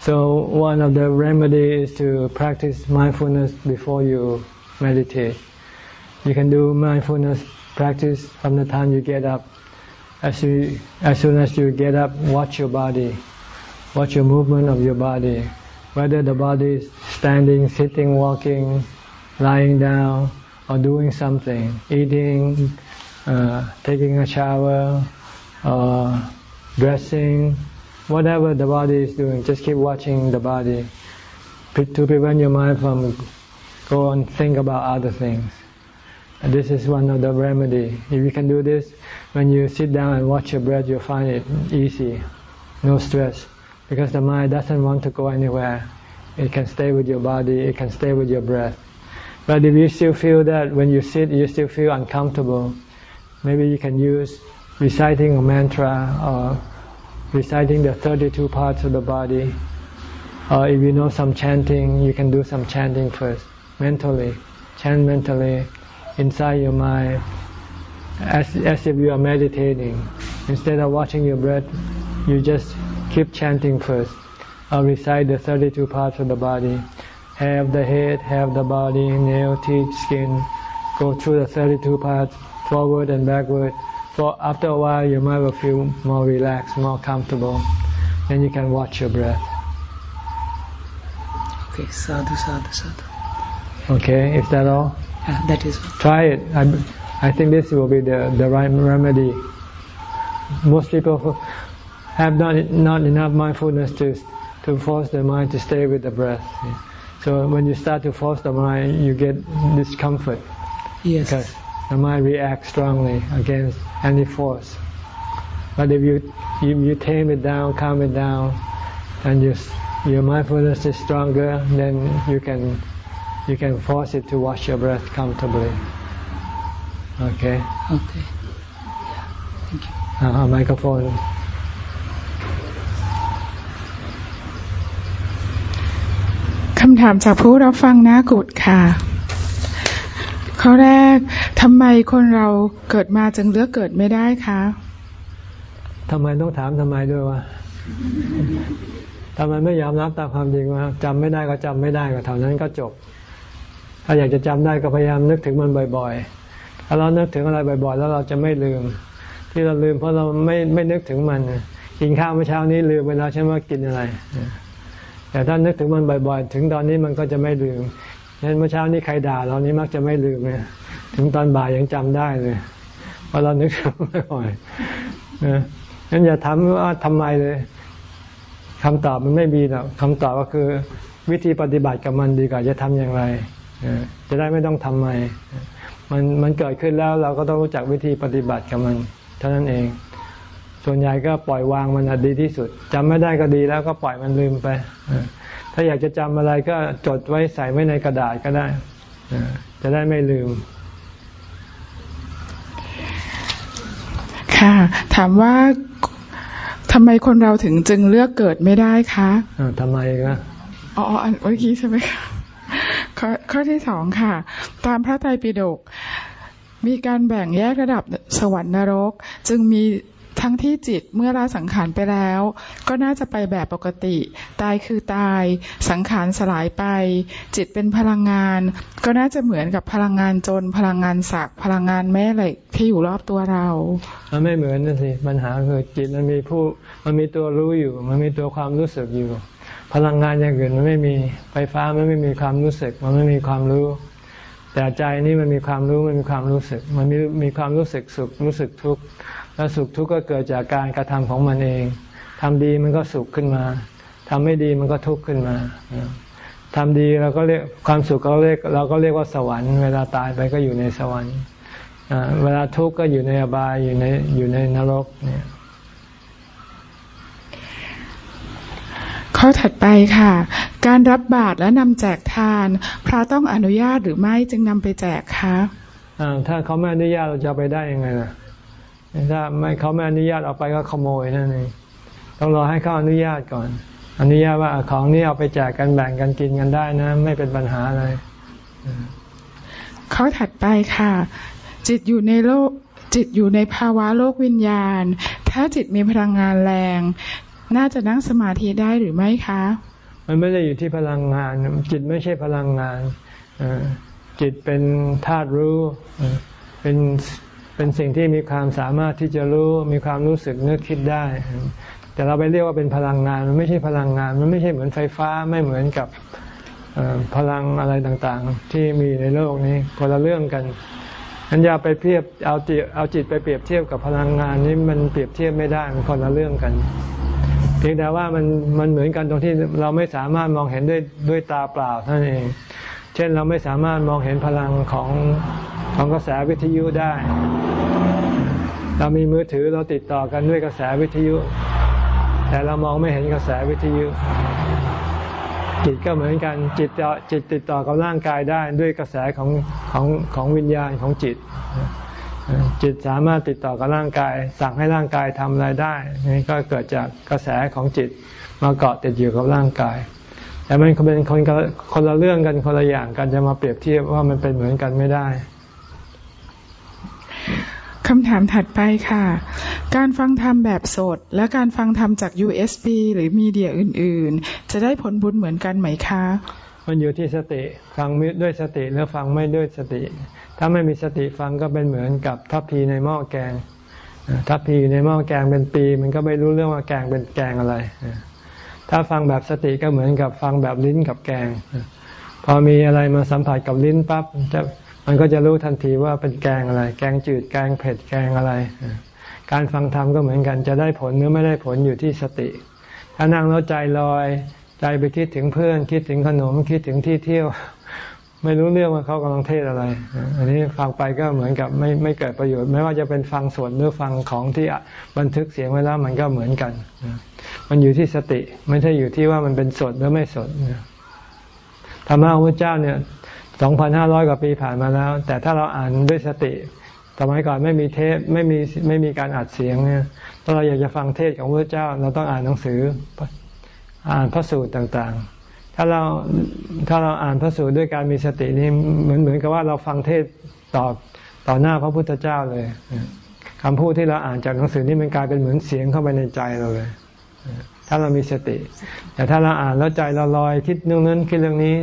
So one of the remedies is to practice mindfulness before you meditate. You can do mindfulness practice from the time you get up. As you, as soon as you get up, watch your body, watch your movement of your body, whether the body is standing, sitting, walking, lying down, or doing something, eating, uh, taking a shower, uh, dressing, whatever the body is doing, just keep watching the body to prevent your mind from go and think about other things. And this is one of the remedy. If you can do this, when you sit down and watch your breath, you'll find it easy, no stress, because the mind doesn't want to go anywhere. It can stay with your body, it can stay with your breath. But if you still feel that when you sit, you still feel uncomfortable, Maybe you can use reciting a mantra or reciting the 32 parts of the body. Or if you know some chanting, you can do some chanting first, mentally. Chant mentally inside your mind as, as if you are meditating. Instead of watching your breath, you just keep chanting first. Or recite the 32 parts of the body. Have the head, have the body, nail, teeth, skin. Go through the 32 parts forward and backward. For after a while, you might will feel more relaxed, more comfortable. Then you can watch your breath. Okay, sadhu, sadhu, sadhu. Okay, is that all? Yeah, that is. Try it. I, I think this will be the the right remedy. Most people have not not enough mindfulness to to force the mind to stay with the breath. So when you start to force the mind, you get discomfort. Yes. Because the mind reacts strongly against any force. But if you you, you tame it down, calm it down, and you, your mindfulness is stronger, then you can you can force it to watch your breath comfortably. Okay. Okay. Thank you. เอาไมโครโฟน คำถามจากผู้รับฟังนากุดค่ะ ข้อแรกทำไมคนเราเกิดมาจึงเลือกเกิดไม่ได้คะทำไมต้องถามทำไมด้วยวะทำไมไม่ยอมรับตามความจริงว่าจำไม่ได้ก็จำไม่ได้ก็เท่านั้นก็จบ ถ้าอยากจะจำได้ก็พยายามนึกถึงมันบ่อยๆถ้าเรานึกถึงอะไรบ่อย ๆ แล้วเราจะไม่ลืม ที่เราลืมเพราะเราไม่ไม่นึกถึงมัน กินข้าวเมื่อเช้านี้ลืมไปแล้วใช่ไหมกินอะไร แต่ถ้านึกถึงมันบ่อย ๆ ถึงตอนนี้มันก็จะไม่ลืม นั้นเมื่อเช้านี้ใครด่าเรานี้มักจะไม่ลืมเลยถึงตอนบ่ายยังจำได้เลยเพราะเรานึกถึงมันบ่อยนะงั้นอย่าถามว่าทำไมเลยคำตอบมันไม่มีหรอกคำตอบก็คือ วิธีปฏิบัติกับมันดีกว่าจะทำอย่างไรจะได้ไม่ต้องทำไมมันมันเกิดขึ้นแล้วเราก็ต้องรู้จักวิธีปฏิบัติกับมัน เท่านั้นเอง ส่วนใหญ่ก็ปล่อยวางมันดีที่สุดจำไม่ได้ก็ดีแล้วก็ปล่อยมันลืมไป ถ้าอยากจะจำอะไรก็จดไว้ใส่ไว้ในกระดาษก็ได้เออจะได้ไม่ลืม ค่ะ ถามว่าทำไมคนเราถึงจึงเลือกเกิดไม่ได้คะอ่าทำไมนะอ๋ออันเมื่อกี้ใช่ไหมคะข้อข้อที่สองค่ะ ตามพระไตรปิฎกมีการแบ่งแยกระดับสวรรค์นรก จึงมี ทั้งที่จิตเมื่อละสังขารไปแล้ว ก็น่าจะไปแบบปกติ ตายคือตาย สังขารสลายไป จิตเป็นพลังงาน ก็น่าจะเหมือนกับพลังงานจน พลังงานศักพลังงานแม่เหล็กที่อยู่รอบตัวเรามันไม่เหมือนนั่นสิปัญหาคือจิตมันมีผู้มันมีตัวรู้อยู่ มันมีตัวความรู้สึกอยู่ พลังงานอย่างอื่นมันไม่มีไฟฟ้ามันไม่มีความรู้สึก มันไม่มีความรู้แต่ใจนี่มันมีความรู้มันมีความรู้สึก มันมีมีความรู้สึกสุขรู้สึกทุกข์ แล้วสุขทุกข์ก็เกิดจากการกระทำของมันเองทำดีมันก็สุขขึ้นมาทำไม่ดีมันก็ทุกข์ขึ้นมาทำดีเราก็เรียกความสุขเราเรียกเราก็เรียกว่าสวรรค์เวลาตายไปก็อยู่ในสวรรค์อ่าเวลาทุกข์ก็อยู่ในอบายอยู่ในอยู่ในนรกเนี่ยข้อถัดไปค่ะ การรับบาตรและนำแจกทาน พระต้องอนุญาตหรือไม่จึงนำไปแจกคะอ่าถ้าเขาไม่อนุญาตเราจะเอาไปได้ยังไงล่ะ ถ้าไม่เขาไม่อนุญาตเอาไปก็ขโมยนั่นเองต้องรอให้เขาอนุญาตก่อน อนุญาตว่าของนี้เอาไปแจกกันแบ่งกันกินกันได้นะ ไม่เป็นปัญหาอะไรข้อถัดไปค่ะ จิตอยู่ในโลกจิตอยู่ในภาวะโลกวิญญาณ ถ้าจิตมีพลังงานแรง น่าจะนั่งสมาธิได้หรือไม่คะ มันไม่ได้อยู่ที่พลังงาน จิตไม่ใช่พลังงานเอ่อจิตเป็นธาตุรู้เอ่อเป็น เป็นสิ่งที่มีความสามารถที่จะรู้มีความรู้สึกนึกคิดได้ แต่เราไปเรียกว่าเป็นพลังงาน มันไม่ใช่พลังงาน มันไม่ใช่เหมือนไฟฟ้าไม่เหมือนกับพลังอะไรต่างๆ ที่มีในโลกนี้คนละเรื่องกันงั้นอย่าไปเทียบเอาจิตเอาจิตไปเปรียบเทียบกับพลังงานนี้มันเปรียบเทียบไม่ได้มันคนละเรื่องกัน เพียงแต่ว่ามันมันเหมือนกันตรงที่เราไม่สามารถมองเห็นด้วยด้วยตาเปล่าเท่านั้นเอง เช่นเราไม่สามารถมองเห็นพลังของของกระแสวิทยุได้ เรามีมือถือเราติดต่อกันด้วยกระแสวิทยุ แต่เรามองไม่เห็นกระแสวิทยุ จิตก็เหมือนกันจิตจะจิตติดต่อกับร่างกายได้ด้วยกระแสของของของวิญญาณของจิต จิตสามารถติดต่อกับร่างกาย สั่งให้ร่างกายทำอะไรได้นี่ก็เกิดจากกระแสของจิตมาเกาะติดอยู่กับร่างกาย แต่มันเป็นคนคนละเรื่องกันคนละอย่างกันจะมาเปรียบเทียบว่ามันเป็นเหมือนกันไม่ได้คำถามถัดไปค่ะ การฟังธรรมแบบสด และการฟังธรรมจาก USB หรือมีเดียอื่น ๆ จะได้ผลบุญเหมือนกันไหมคะ มันอยู่ที่สติฟังด้วยสติแล้วฟังไม่ด้วยสติ ถ้าไม่มีสติฟังก็เป็นเหมือนกับทัพพีในหม้อแกง ทัพพีในหม้อแกงเป็นปี มันก็ไม่รู้เรื่องว่าแกงเป็นแกงอะไร ถ้าฟังแบบสติก็เหมือนกับฟังแบบลิ้นกับแกง พอมีอะไรมาสัมผัสกับลิ้นปั๊บจะมันก็จะรู้ทันทีว่าเป็นแกงอะไร แกงจืดแกงเผ็ดแกงอะไร การฟังธรรมก็เหมือนกันจะได้ผลหรือไม่ได้ผลอยู่ที่สติ ถ้านั่งแล้วใจลอย ใจไปคิดถึงเพื่อน คิดถึงขนมคิดถึงที่เที่ยว ไม่รู้เรื่องว่าเขากำลังเทศอะไร อันนี้ฟังไปก็เหมือนกับไม่ไม่เกิดประโยชน์ ไม่ว่าจะเป็นฟังสดหรือฟังของที่บันทึกเสียงไว้แล้วมันก็เหมือนกัน มันอยู่ที่สติ ไม่ใช่อยู่ที่ว่ามันเป็นสดหรือไม่สดธรรมะของพระเจ้าเนี่ยสองพันห้าร้อยกว่าปีผ่านมาแล้ว แต่ถ้าเราอ่านด้วยสติสมัยก่อนไม่มีเทปไม่มีไม่มีการอัดเสียงเนี่ยถ้าเราอยากจะฟังเทศของพระเจ้า เราต้องอ่านหนังสือ อ่านพระสูตรต่างๆ ถ้าเราถ้าเราอ่านพระสูตรด้วยการมีสตินี่เหมือนเหมือนกับว่าเราฟังเทศต่อต่อหน้าพระพุทธเจ้าเลยคำพูดที่เราอ่านจากหนังสือนี่มันกลายเป็นเหมือนเสียงเข้าไปในใจเราเลย ถ้าเรามีสติ แต่ถ้าเราอ่านแล้วใจเราลอยคิดเรื่องนั้นคิดเรื่องนี้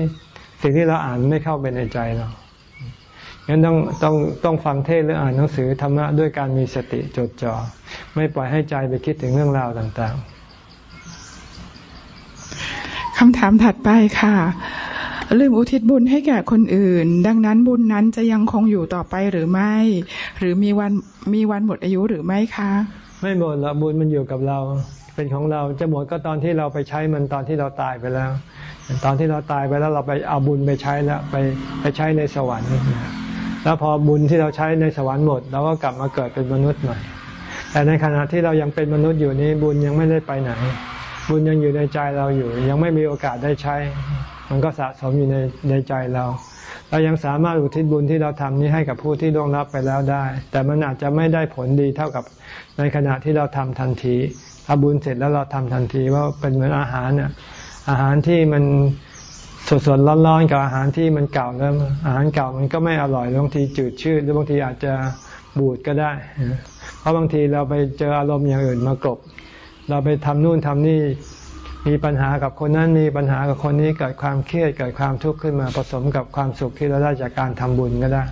สิ่งที่เราอ่านไม่เข้าไปในใจเรางั้นต้องต้องต้องฟังเทศหรืออ่านหนังสือธรรมะด้วยการมีสติจดจอ่อไม่ปล่อยให้ใจไปคิดถึงเรื่องราวต่างๆคำถามถัดไปค่ะลืมอุทิศบุญให้แก่คนอื่น ดังนั้นบุญนั้นจะยังคงอยู่ต่อไปหรือไม่ หรือมีวันมีวันหมดอายุหรือไม่คะ ไม่หมดละบุญมันอยู่กับเราเป็นของเราจะหมดก็ตอนที่เราไปใช้มันตอนที่เราตายไปแล้ว ตอนที่เราตายไปแล้วเราไปเอาบุญไปใช้แล้วไปไปใช้ในสวรรค์แล้วพอบุญที่เราใช้ในสวรรค์หมดเราก็กลับมาเกิดเป็นมนุษย์ใหม่แต่ในขณะที่เรายังเป็นมนุษย์อยู่นี้บุญยังไม่ได้ไปไหน บุญยังอยู่ในใจเราอยู่ ยังไม่มีโอกาสได้ใช้ มันก็สะสมอยู่ในในใจเรา เรายังสามารถอุทิศบุญที่เราทำนี้ให้กับผู้ที่ล่วงลับไปแล้วได้ แต่มันอาจจะไม่ได้ผลดีเท่ากับในขณะที่เราทำทันที ถ้าบุญเสร็จแล้วเราทำทันทีว่าเป็นเหมือนอาหารเนี่ยอาหารที่มันสดสดร้อนๆกับอาหารที่มันเก่าแล้วอาหารเก่ามันก็ไม่อร่อยบางทีจืดชืดหรือบางทีอาจจะบูดก็ได้ เพราะบางทีเราไปเจออารมณ์อย่างอื่นมากรบเราไปทำนู่นทำนี่มีปัญหากับคนนั้นมีปัญหากับคนนี้เกิดความเครียดเกิดความทุกข์ขึ้นมาผสมกับความสุขที่เราได้จากการทำบุญก็ได้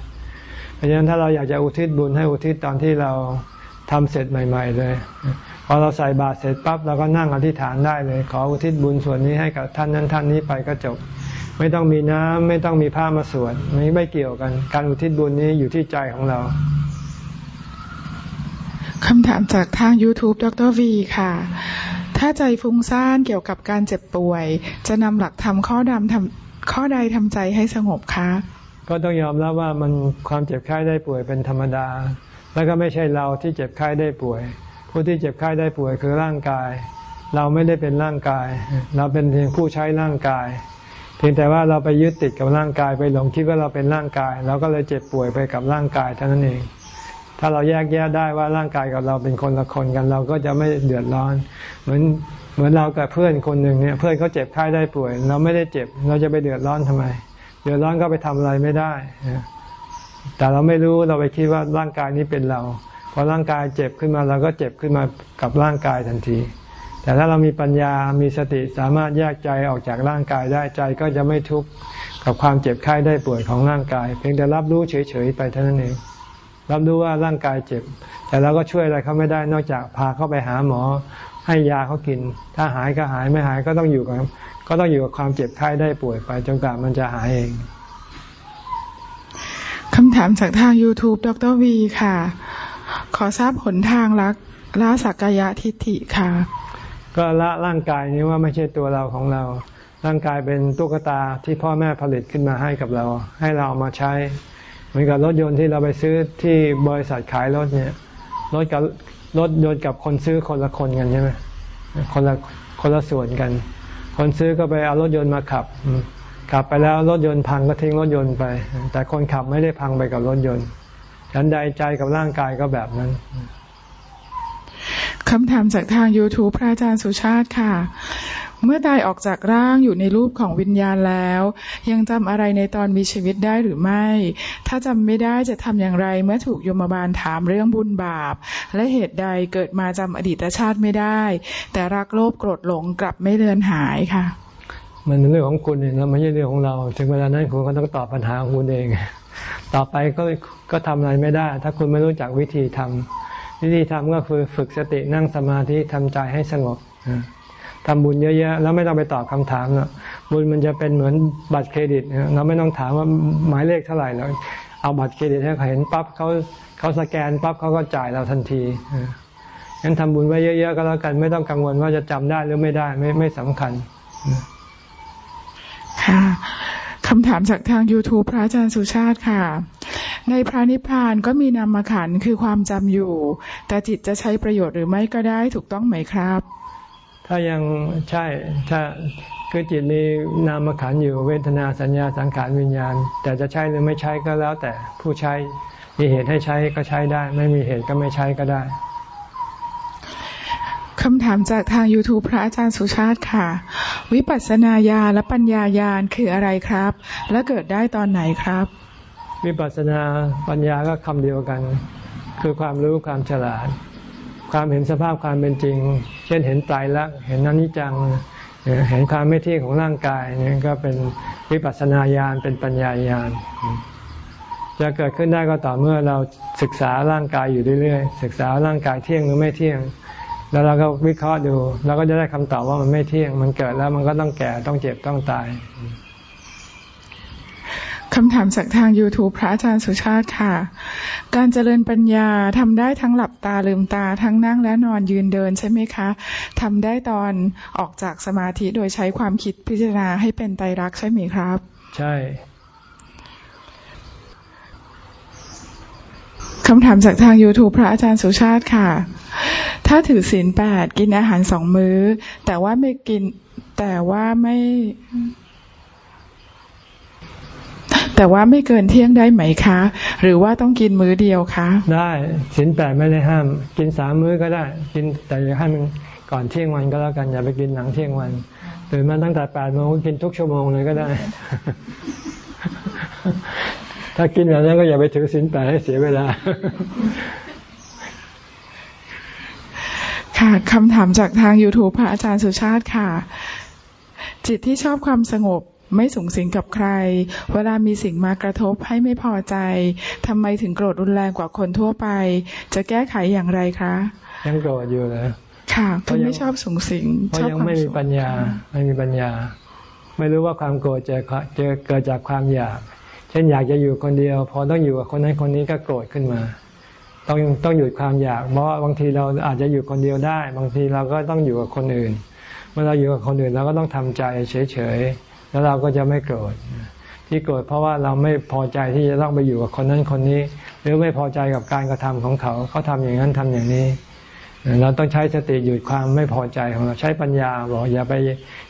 เพราะฉะนั้นถ้าเราอยากจะอุทิศบุญให้อุทิศตอนที่เราทำเสร็จใหม่ ๆ เลย พอเราใส่บาตรเสร็จปั๊บเราก็นั่งอธิษฐานได้เลย ขออุทิศบุญส่วนนี้ให้กับท่านนั้นท่านนี้ไปก็จบ ไม่ต้องมีน้ำไม่ต้องมีผ้ามาสวดไม่ไม่เกี่ยวกัน การอุทิศบุญนี้อยู่ที่ใจของเราคำถามจากทาง YouTube ดรวีค่ะ ถ้าใจฟุ้งซ่านเกี่ยวกับการเจ็บป่วย จะนำหลักธรรมข้อดำทำข้อใดทำใจให้สงบคะ ก็ต้องยอมรับว่ามันความเจ็บไข้ได้ป่วยเป็นธรรมดา แล้วก็ไม่ใช่เราที่เจ็บไข้ได้ป่วย ผู้ที่เจ็บไข้ได้ป่วยคือร่างกาย เราไม่ได้เป็นร่างกาย เราเป็นเพียงผู้ใช้ร่างกาย เพียงแต่ว่าเราไปยึดติดกับร่างกายไปหลงคิดว่าเราเป็นร่างกาย เราก็เลยเจ็บป่วยไปกับร่างกายเท่านั้นเอง ถ้าเราแยกแยะได้ว่าร่างกายกับเราเป็นคนละคนกัน เราก็จะไม่เดือดร้อน เหมือนเหมือนเรากับเพื่อนคนหนึ่งเนี่ย เพื่อนเขาเจ็บไข้ได้ป่วย เราไม่ได้เจ็บ เราจะไปเดือดร้อนทำไม เดือดร้อนก็ไปทำอะไรไม่ได้แต่เราไม่รู้เราไปคิดว่าร่างกายนี้เป็นเรา อร่างกายเจ็บขึ้นมาเราก็เจ็บขึ้นมากับร่างกายทันที แต่ถ้าเรามีปัญญา มีสติสามารถแยกใจออกจากร่างกายได้ใจก็จะไม่ทุกข์กับความเจ็บไข้ได้ป่วยของร่างกาย เพียงแต่รับรู้เฉยๆไปเท่านั้นเอง รับรู้ว่าร่างกายเจ็บ แต่เราก็ช่วยอะไรเขาไม่ได้นอกจากพาเขาไปหาหมอ ให้ยาเขากิน ถ้าหายก็หายไม่หายก็ต้องอยู่กับก็ต้องอยู่กับความเจ็บไข้ได้ป่วยไปจนกว่ามันจะหายเองคำถามจากทาง YouTube ดรวีค่ะ ขอทราบหนทางละละสักกายทิฏฐิค่ะ ก็ละร่างกายนี้ว่าไม่ใช่ตัวเราของเรา ร่างกายเป็นตุ๊กตาที่พ่อแม่ผลิตขึ้นมาให้กับเรา ให้เรามาใช้ เหมือนกับรถยนต์ที่เราไปซื้อที่บริษัทขายรถเนี่ยรถกับรถยนต์กับคนซื้อคนละคนกันใช่ไหมคนละคนละส่วนกัน คนซื้อก็ไปเอารถยนต์มาขับขับไปแล้วรถยนต์พังก็ทิ้งรถยนต์ไป แต่คนขับไม่ได้พังไปกับรถยนต์ ฉันใดใจกับร่างกายก็แบบนั้นคำถามจากทาง YouTube พระอาจารย์สุชาติค่ะ เมื่อตายออกจากร่างอยู่ในรูปของวิญญาณแล้ว ยังจำอะไรในตอนมีชีวิตได้หรือไม่ ถ้าจำไม่ได้จะทำอย่างไร เมื่อถูกยมบาลถามเรื่องบุญบาป และเหตุใดเกิดมาจำอดีตชาติไม่ได้ แต่รักโลภโกรธหลงกลับไม่เลือนหายค่ะ มันเป็นเรื่องของคุณเองนะไม่ใช่เรื่องของเรา ถึงเวลานั้นคุณก็ต้องตอบปัญหาของคุณเอง ต่อไปก็ก็ทำอะไรไม่ได้ ถ้าคุณไม่รู้จักวิธีทำวิธีทำก็คือฝึกสตินั่งสมาธิทำใจให้สงบทำบุญเยอะๆแล้วไม่ต้องไปตอบคำถามนะบุญมันจะเป็นเหมือนบัตรเครดิตเราไม่ต้องถามว่าหมายเลขเท่าไหร่แล้วเอาบัตรเครดิตให้เขาเห็นปั๊บเขาเขาสแกนปั๊บเขาก็จ่ายเราทันทีงั้นทำบุญไว้เยอะๆก็แล้วกัน ไม่ต้องกังวลว่าจะจำได้หรือไม่ได้ไม่ไม่สำคัญ ค่ะคำถามจากทาง YouTube พระอาจารย์สุชาติค่ะ ในพระนิพพานก็มีนามขันคือความจำอยู่ แต่จิตจะใช้ประโยชน์หรือไม่ก็ได้ถูกต้องไหมครับ ถ้ายังใช่ถ้าคือจิตมีนามขันอยู่เวทนาสัญญาสังขารวิญญาณ แต่จะใช้หรือไม่ใช้ก็แล้วแต่ผู้ใช้มีเหตุให้ใช้ก็ใช้ได้ ไม่มีเหตุก็ไม่ใช้ก็ได้ คำถามจากทาง YouTube พระอาจารย์สุชาติค่ะ วิปัสสนาญาและปัญญาญาณคืออะไรครับ และเกิดได้ตอนไหนครับ วิปัสสนาปัญญาก็คำเดียวกัน คือความรู้ความฉลาด ความเห็นสภาพความเป็นจริง เช่นเห็นไตรลักษณ์เห็นอนิจจังเห็นความไม่เที่ยงของร่างกายนี่ก็เป็นวิปัสสนาญาณเป็นปัญญาญาณจะเกิดขึ้นได้ก็ต่อเมื่อเราศึกษาร่างกายอยู่เรื่อยๆศึกษาร่างกายเที่ยงหรือไม่เที่ยง แล้วเราก็วิเคราะห์ดูเราก็จะได้คำตอบว่ามันไม่เที่ยง มันเกิดแล้วมันก็ต้องแก่ต้องเจ็บต้องตายคำถามจากทาง YouTube พระอาจารย์สุชาติค่ะ การเจริญปัญญาทำได้ทั้งหลับตาลืมตาทั้งนั่งและนอนยืนเดินใช่ไหมคะทำได้ตอนออกจากสมาธิโดยใช้ความคิดพิจารณาให้เป็นไตรลักษณ์ใช่ไหมครับ ใช่ คำถามจากทาง YouTube พระอาจารย์สุชาติค่ะ ถ้าถือศีลแปดกินอาหารสองมื้อ แต่ว่าไม่กิน แต่ว่าไม่ แต่ว่าไม่เกินเที่ยงได้ไหมคะ หรือว่าต้องกินมื้อเดียวคะ ได้สินแปดไม่ได้ห้าม กินสามมื้อก็ได้ กินแต่อย่าให้มันก่อนเที่ยงวันก็แล้วกันอย่าไปกินหลังเที่ยงวันตื่นมาตั้งแต่แปดโมงกินทุกชั่วโมงเลยก็ได้ ถ้ากินแบบนั้นก็อย่าไปถือสินแปดให้เสียเวลา ค่ะคำถามจากทาง YouTube พระอาจารย์สุชาติค่ะ จิตที่ชอบความสงบไม่สูงสิงกับใคร เวลามีสิ่งมากระทบให้ไม่พอใจทำไมถึงโกรธรุนแรงกว่าคนทั่วไป จะแก้ไขอย่างไรคะ ยังโกรธอยู่เลยค่ะเพราะไม่ชอบสูงสิงเพราะยังไม่มีปัญญา ไม่มีปัญญา ไม่รู้ว่าความโกรธจะจะเกิดจากความอยาก เช่นอยากจะอยู่คนเดียว พอต้องอยู่กับคนนั้นคนนี้ก็โกรธขึ้นมา ต้องต้องหยุดความอยาก เพราะบางทีเราอาจจะอยู่คนเดียวได้ บางทีเราก็ต้องอยู่กับคนอื่น เมื่อเราอยู่กับคนอื่นเราก็ต้องทำใจเฉยๆแล้วเราก็จะไม่โกรธที่โกรธเพราะว่าเราไม่พอใจที่จะต้องไปอยู่กับคนนั้นคนนี้ หรือไม่พอใจกับการกระทำของเขาเขาทำอย่างนั้นทำอย่างนี้เราต้องใช้สติหยุดความไม่พอใจของเราใช้ปัญญาบอกอย่าไป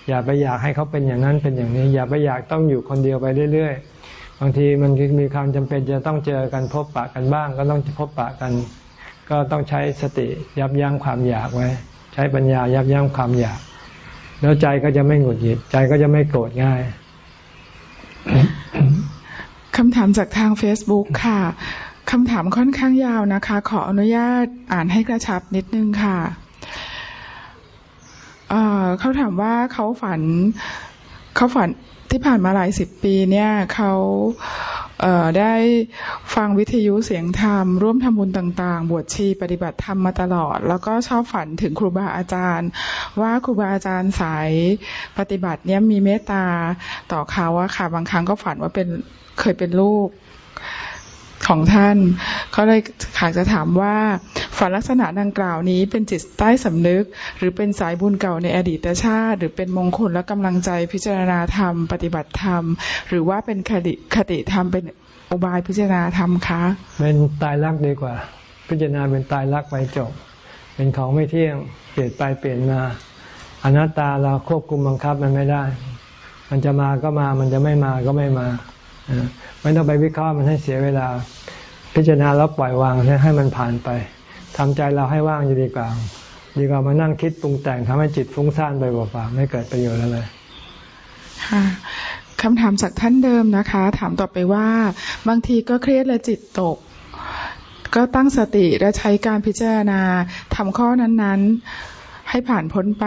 อย่าไปอยากให้เขาเป็นอย่างนั้นเป็นอย่างนี้ อย่าไปอยากต้องอยู่คนเดียวไปเรื่อยๆ บางทีมันมีความจำเป็นจะต้องเจอกันพบปะกันบ้าง ก็ต้องพบปะกัน ก็ต้องใช้สติยับยั้งความอยากไว้ ใช้ปัญญายับยั้งความอยาก แล้วใจก็จะไม่หงุดหงิด ใจก็จะไม่โกรธง่ายคำถามจากทาง Facebook ค่ะคำถามค่อนข้างยาวนะคะ ขออนุญาตอ่านให้กระชับนิดนึงค่ะ เขาถามว่าเขาฝัน เขาฝันที่ผ่านมาหลายสิบปีเนี่ยเขาได้ฟังวิทยุเสียงธรรม ร่วมทำบุญต่างๆ บวชชีปฏิบัติธรรมมาตลอด แล้วก็ชอบฝันถึงครูบาอาจารย์ ว่าครูบาอาจารย์สายปฏิบัติเนี่ยมีเมตตาต่อเขาว่าค่ะ บางครั้งก็ฝันว่าเป็นเคยเป็นลูก ของท่านเขาเลยขากจะถามว่าฝันลักษณะดังกล่าวนี้เป็นจิตใต้สำนึก หรือเป็นสายบุญเก่าในอดีตชาติ หรือเป็นมงคลและกำลังใจพิจารณาธรรม ปฏิบัติธรรม หรือว่าเป็นคติคติธรรมเป็นอุบายพิจารณาธรรมคะเป็นตายรักดีกว่า พิจารณาเป็นตายรักไปจบ เป็นของไม่เที่ยงเปลี่ยนไปเปลี่ยนมาอนัตตาเราควบคุมบังคับมันไม่ได้ มันจะมาก็มา มันจะไม่มาก็ไม่มา ไม่ต้องไปวิเคราะห์มันให้เสียเวลา พิจารณาแล้วปล่อยวางให้มันผ่านไปทำใจเราให้ว่างอยู่ดีกว่า ดีกว่ามานั่งคิดปรุงแต่งทำให้จิตฟุ้งซ่านไปเปล่าๆไม่เกิดประโยชน์อะไรค่ะคำถามจากท่านเดิมนะคะ ถามต่อไปว่า บางทีก็เครียดและจิตตก ก็ตั้งสติและใช้การพิจารณาทำข้อนั้นๆ ให้ผ่านพ้นไป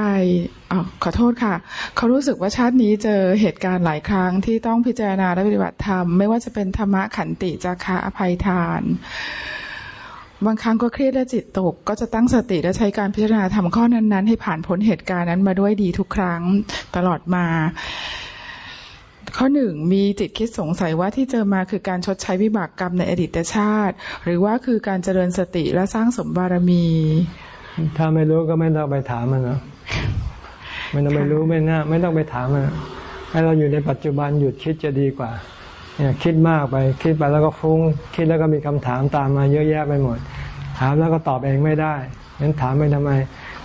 อขอโทษค่ะ เขารู้สึกว่าชาตินี้เจอเหตุการณ์หลายครั้งที่ต้องพิจารณาและปฏิบัติธรรม ไม่ว่าจะเป็นธรรมะขันติจาคะอภัยทาน บางครั้งก็เครียดและจิตตก ก็จะตั้งสติและใช้การพิจารณาทำข้อนั้น ๆ ให้ผ่านพ้นเหตุการณ์นั้นมาด้วยดีทุกครั้งตลอดมาขข้อหนึ่งมีจิตคิดสงสัยว่าที่เจอมาคือการชดใช้วิบากกรรมในอดีตชาติ หรือว่าคือการเจริญสติและสร้างสมบารมี ถ้าไม่รู้ก็ไม่ต้องไปถามมันนะไม่ต้องไปรู้ไม่น่าไม่ต้องไปถามมันให้เราอยู่ในปัจจุบันหยุดคิดจะดีกว่าเนี่ยคิดมากไปคิดไปแล้วก็ฟุ้ง คิดแล้วก็มีคำถามตามมาเยอะแยะไปหมด ถามแล้วก็ตอบเองไม่ได้งั้นถามไปทำไม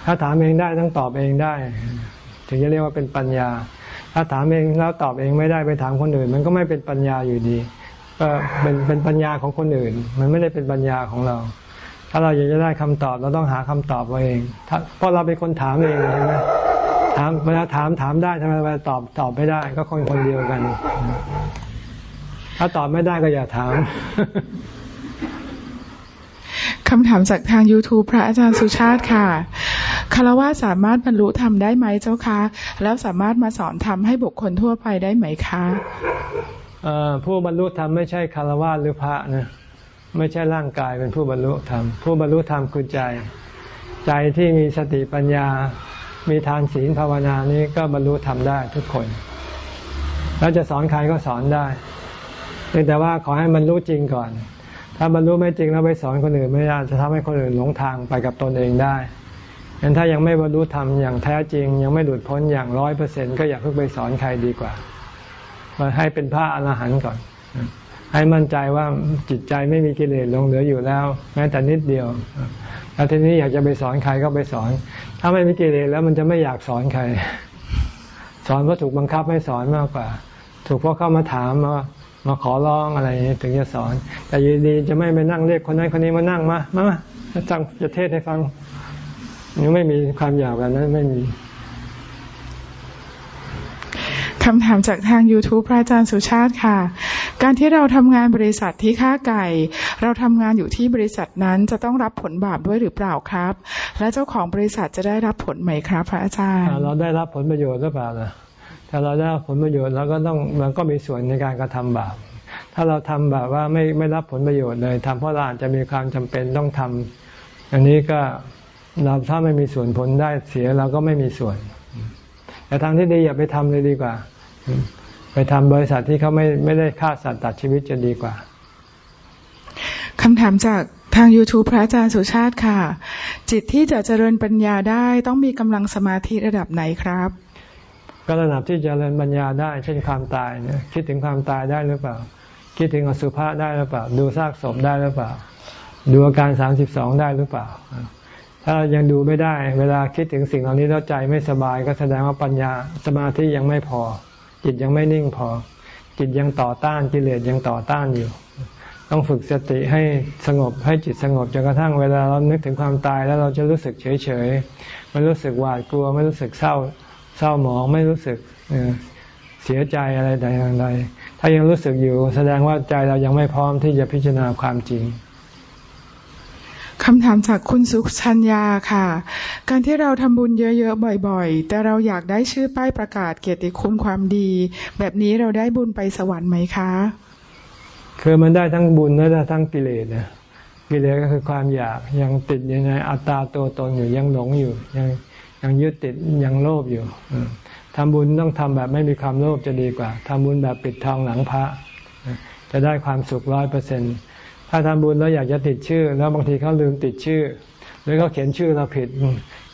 ถ้าถามเองได้ต้องตอบเองได้ ถึงจะเรียกว่าเป็นปัญญา ถ้าถามเองแล้วตอบเองไม่ได้ไปถามคนอื่น มันก็ไม่เป็นปัญญาอยู่ดี ก็เป็นเป็นปัญญาของคนอื่น มันไม่ได้เป็นปัญญาของเรา ถ้าเราอยากจะได้คำตอบเราต้องหาคำตอบเราเองเพราะเราเป็นคนถามเองใช่ไหมถามเวลาถามถามได้ทำไมเวลาตอบตอบไม่ได้ ก็คนคนเดียวกัน ถ้าตอบไม่ได้ก็อย่าถามคำถามจากทาง YouTube พระอาจารย์สุชาติค่ะคารวะสามารถบรรลุธรรมได้ไหมเจ้าคะ แล้วสามารถมาสอนธรรมให้บุคคลทั่วไปได้ไหมคะผู้บรรลุธรรมไม่ใช่คารวะหรือพระนะ ไม่ใช่ร่างกายเป็นผู้บรรลุธรรม ผู้บรรลุธรรมคือใจ ใจที่มีสติปัญญา มีทานศีลภาวนานี้ก็บรรลุทำได้ทุกคน แล้วจะสอนใครก็สอนได้เแต่ว่าขอให้มันรู้จริงก่อน ถ้าบรรลุไม่จริงแล้วไปสอนคนอื่นไม่ได้จะทำให้คนอื่นหลงทางไปกับตนเองได้งั้นถ้ายังไม่บรรลุธรรมอย่างแท้จริง ยังไม่หลุดพ้นอย่างร้อยเปอร์เซ็นก็อย่าเพิ่งไปสอนใครดีกว่ามาให้เป็นพระอรหันต์ก่อน ให้มั่นใจว่าจิตใจไม่มีกิเลสลงเหลืออยู่แล้ว แม้แต่นิดเดียวแล้วทีนี้อยากจะไปสอนใครก็ไปสอน ถ้าไม่มีกิเลสแล้วมันจะไม่อยากสอนใคร สอนเพราะถูกบังคับให้สอนมากกว่า ถูกเพราะเข้ามาถามมามาขอร้องอะไรถึงจะสอน แต่ยีดีจะไม่ไปนั่งเรียกคนนั้นคนนี้มานั่งมามามาจังจะเทศให้ฟังนี่ไม่มีความอยากแบบนั้นไม่มีคำถามจากทาง YouTube พระอาจารย์สุชาติค่ะ การที่เราทำงานบริษัทที่ค้าไก่ เราทำงานอยู่ที่บริษัทนั้นจะต้องรับผลบาปด้วยหรือเปล่าครับ และเจ้าของบริษัทจะได้รับผลไหมครับ พระอาจารย์ เราได้รับผลประโยชน์หรือเปล่าล่ะถ้าเราได้รับผลประโยชน์เราก็ต้องมันก็มีส่วนในการกระทำบาปถ้าเราทำแบบว่าไม่ไม่รับผลประโยชน์เลยทำเพราะเราอาจจะมีความจำเป็นต้องทำอันนี้ก็เราถ้าไม่มีส่วนผลได้เสียเราก็ไม่มีส่วน แต่ทางที่ดีอย่าไปทำเลยดีกว่า ไปทำบริษัทที่เขาไม่ไม่ได้ฆ่าสัตว์ตัดชีวิตจะดีกว่าคำถามจากทาง YouTube พระอาจารย์สุชาติค่ะ จิตที่จะเจริญปัญญาได้ต้องมีกำลังสมาธิระดับไหนครับก็ระดับที่จเจริญปัญญาได้ เช่นความตายเนี่ยคิดถึงความตายได้หรือเปล่า คิดถึงอสุภะได้หรือเปล่า ดูซากศพได้หรือเปล่า ดูอาการสามสิบสองได้หรือเปล่า ถ้ายังดูไม่ได้ เวลาคิดถึงสิ่งเหล่านี้แล้วใจไม่สบายก็แสดงว่าปัญญาสมาธิยังไม่พอ จิตยังไม่นิ่งพอ จิตยังต่อต้านกิเลสยังต่อต้านอยู่ ต้องฝึกสติให้สงบให้จิตสงบจนกระทั่งเวลาเรานึกถึงความตายแล้วเราจะรู้สึกเฉยเฉยไม่รู้สึกหวาดกลัว ไม่รู้สึกเศร้าเศร้าหมองไม่รู้สึกเสียใจอะไรใดๆถ้ายังรู้สึกอยู่ แสดงว่าใจเรายังไม่พร้อมที่จะพิจารณาความจริง คำถามจากคุณสุชัญญาค่ะ การที่เราทำบุญเยอะๆ บ่อยๆ แต่เราอยากได้ชื่อป้ายประกาศเกียรติคุณความดี แบบนี้เราได้บุญไปสวรรค์ไหมคะ คือมันได้ทั้งบุญและได้ทั้งกิเลสนะกิเลสก็คือความอยากยังติดอยู่ในอัตตาตัวตนอยู่ยังหลงอยู่ ยังยังยึดติดยังโลภอยู่ทำบุญต้องทำแบบไม่มีความโลภจะดีกว่าทำบุญแบบปิดทองหลังพระ จะได้ความสุขร้อยเปอร์เซ็นต์ ถ้าทำบุญแล้วอยากจะติดชื่อ แล้วบางทีเขาลืมติดชื่อ หรือเขาเขียนชื่อเราผิด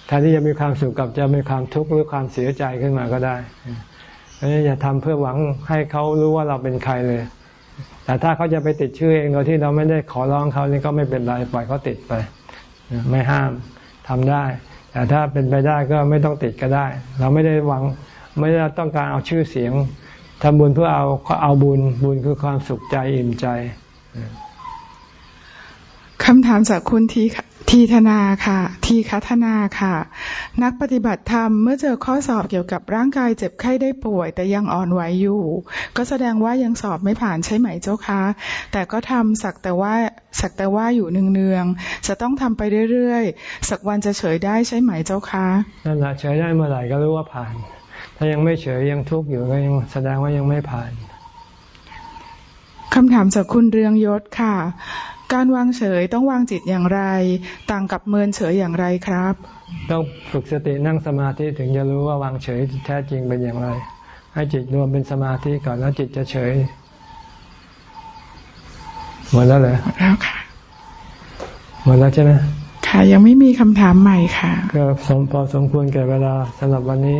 แทนที่จะมีความสุขกับจะมีความทุกข์หรือความเสียใจขึ้นมาก็ได้เพราะฉะนั้นอย่าทำเพื่อหวังให้เขารู้ว่าเราเป็นใครเลย แต่ถ้าเขาจะไปติดชื่อเองโดยที่เราไม่ได้ขอร้องเขานี่ก็ไม่เป็นไรปล่อยเขาติดไป ไม่ห้ามทำได้ แต่ถ้าเป็นไปได้ก็ไม่ต้องติดก็ได้ เราไม่ได้หวังไม่ได้ต้องการเอาชื่อเสียงทำบุญเพื่อเอาเอาบุญบุญคือความสุขใจอิ่มใจ คำถามจากคุณทีทีธนาค่ะ ทีคัฒนาค่ะ นักปฏิบัติธรรมเมื่อเจอข้อสอบเกี่ยวกับร่างกายเจ็บไข้ได้ป่วย แต่ยังอ่อนไหวอยู่ ก็แสดงว่ายังสอบไม่ผ่านใช่ไหมเจ้าคะแต่ก็ทำสักแต่ว่าสักแต่ว่าอยู่เนืองๆจะต้องทำไปเรื่อยๆ สักวันจะเฉยได้ใช่ไหมเจ้าคะนั่นแหละเฉยได้เมื่อไหร่ก็รู้ว่าผ่าน ถ้ายังไม่เฉยยังทุกข์อยู่ก็ยังแสดงว่ายังไม่ผ่านคำถามจากคุณเรืองยศค่ะ การวางเฉยต้องวางจิตอย่างไร ต่างกับเมินเฉยอย่างไรครับ ต้องฝึกสตินั่งสมาธิถึงจะรู้ว่าวางเฉยแท้จริงเป็นอย่างไร ให้จิตรวมเป็นสมาธิก่อนแล้วจิตจะเฉยหมดแล้วเหรอหมดแล้วค่ะหมดแล้วใช่ไหมค่ะยังไม่มีคำถามใหม่ค่ะ ก็สมพอสมควรแก่เวลาสำหรับวันนี้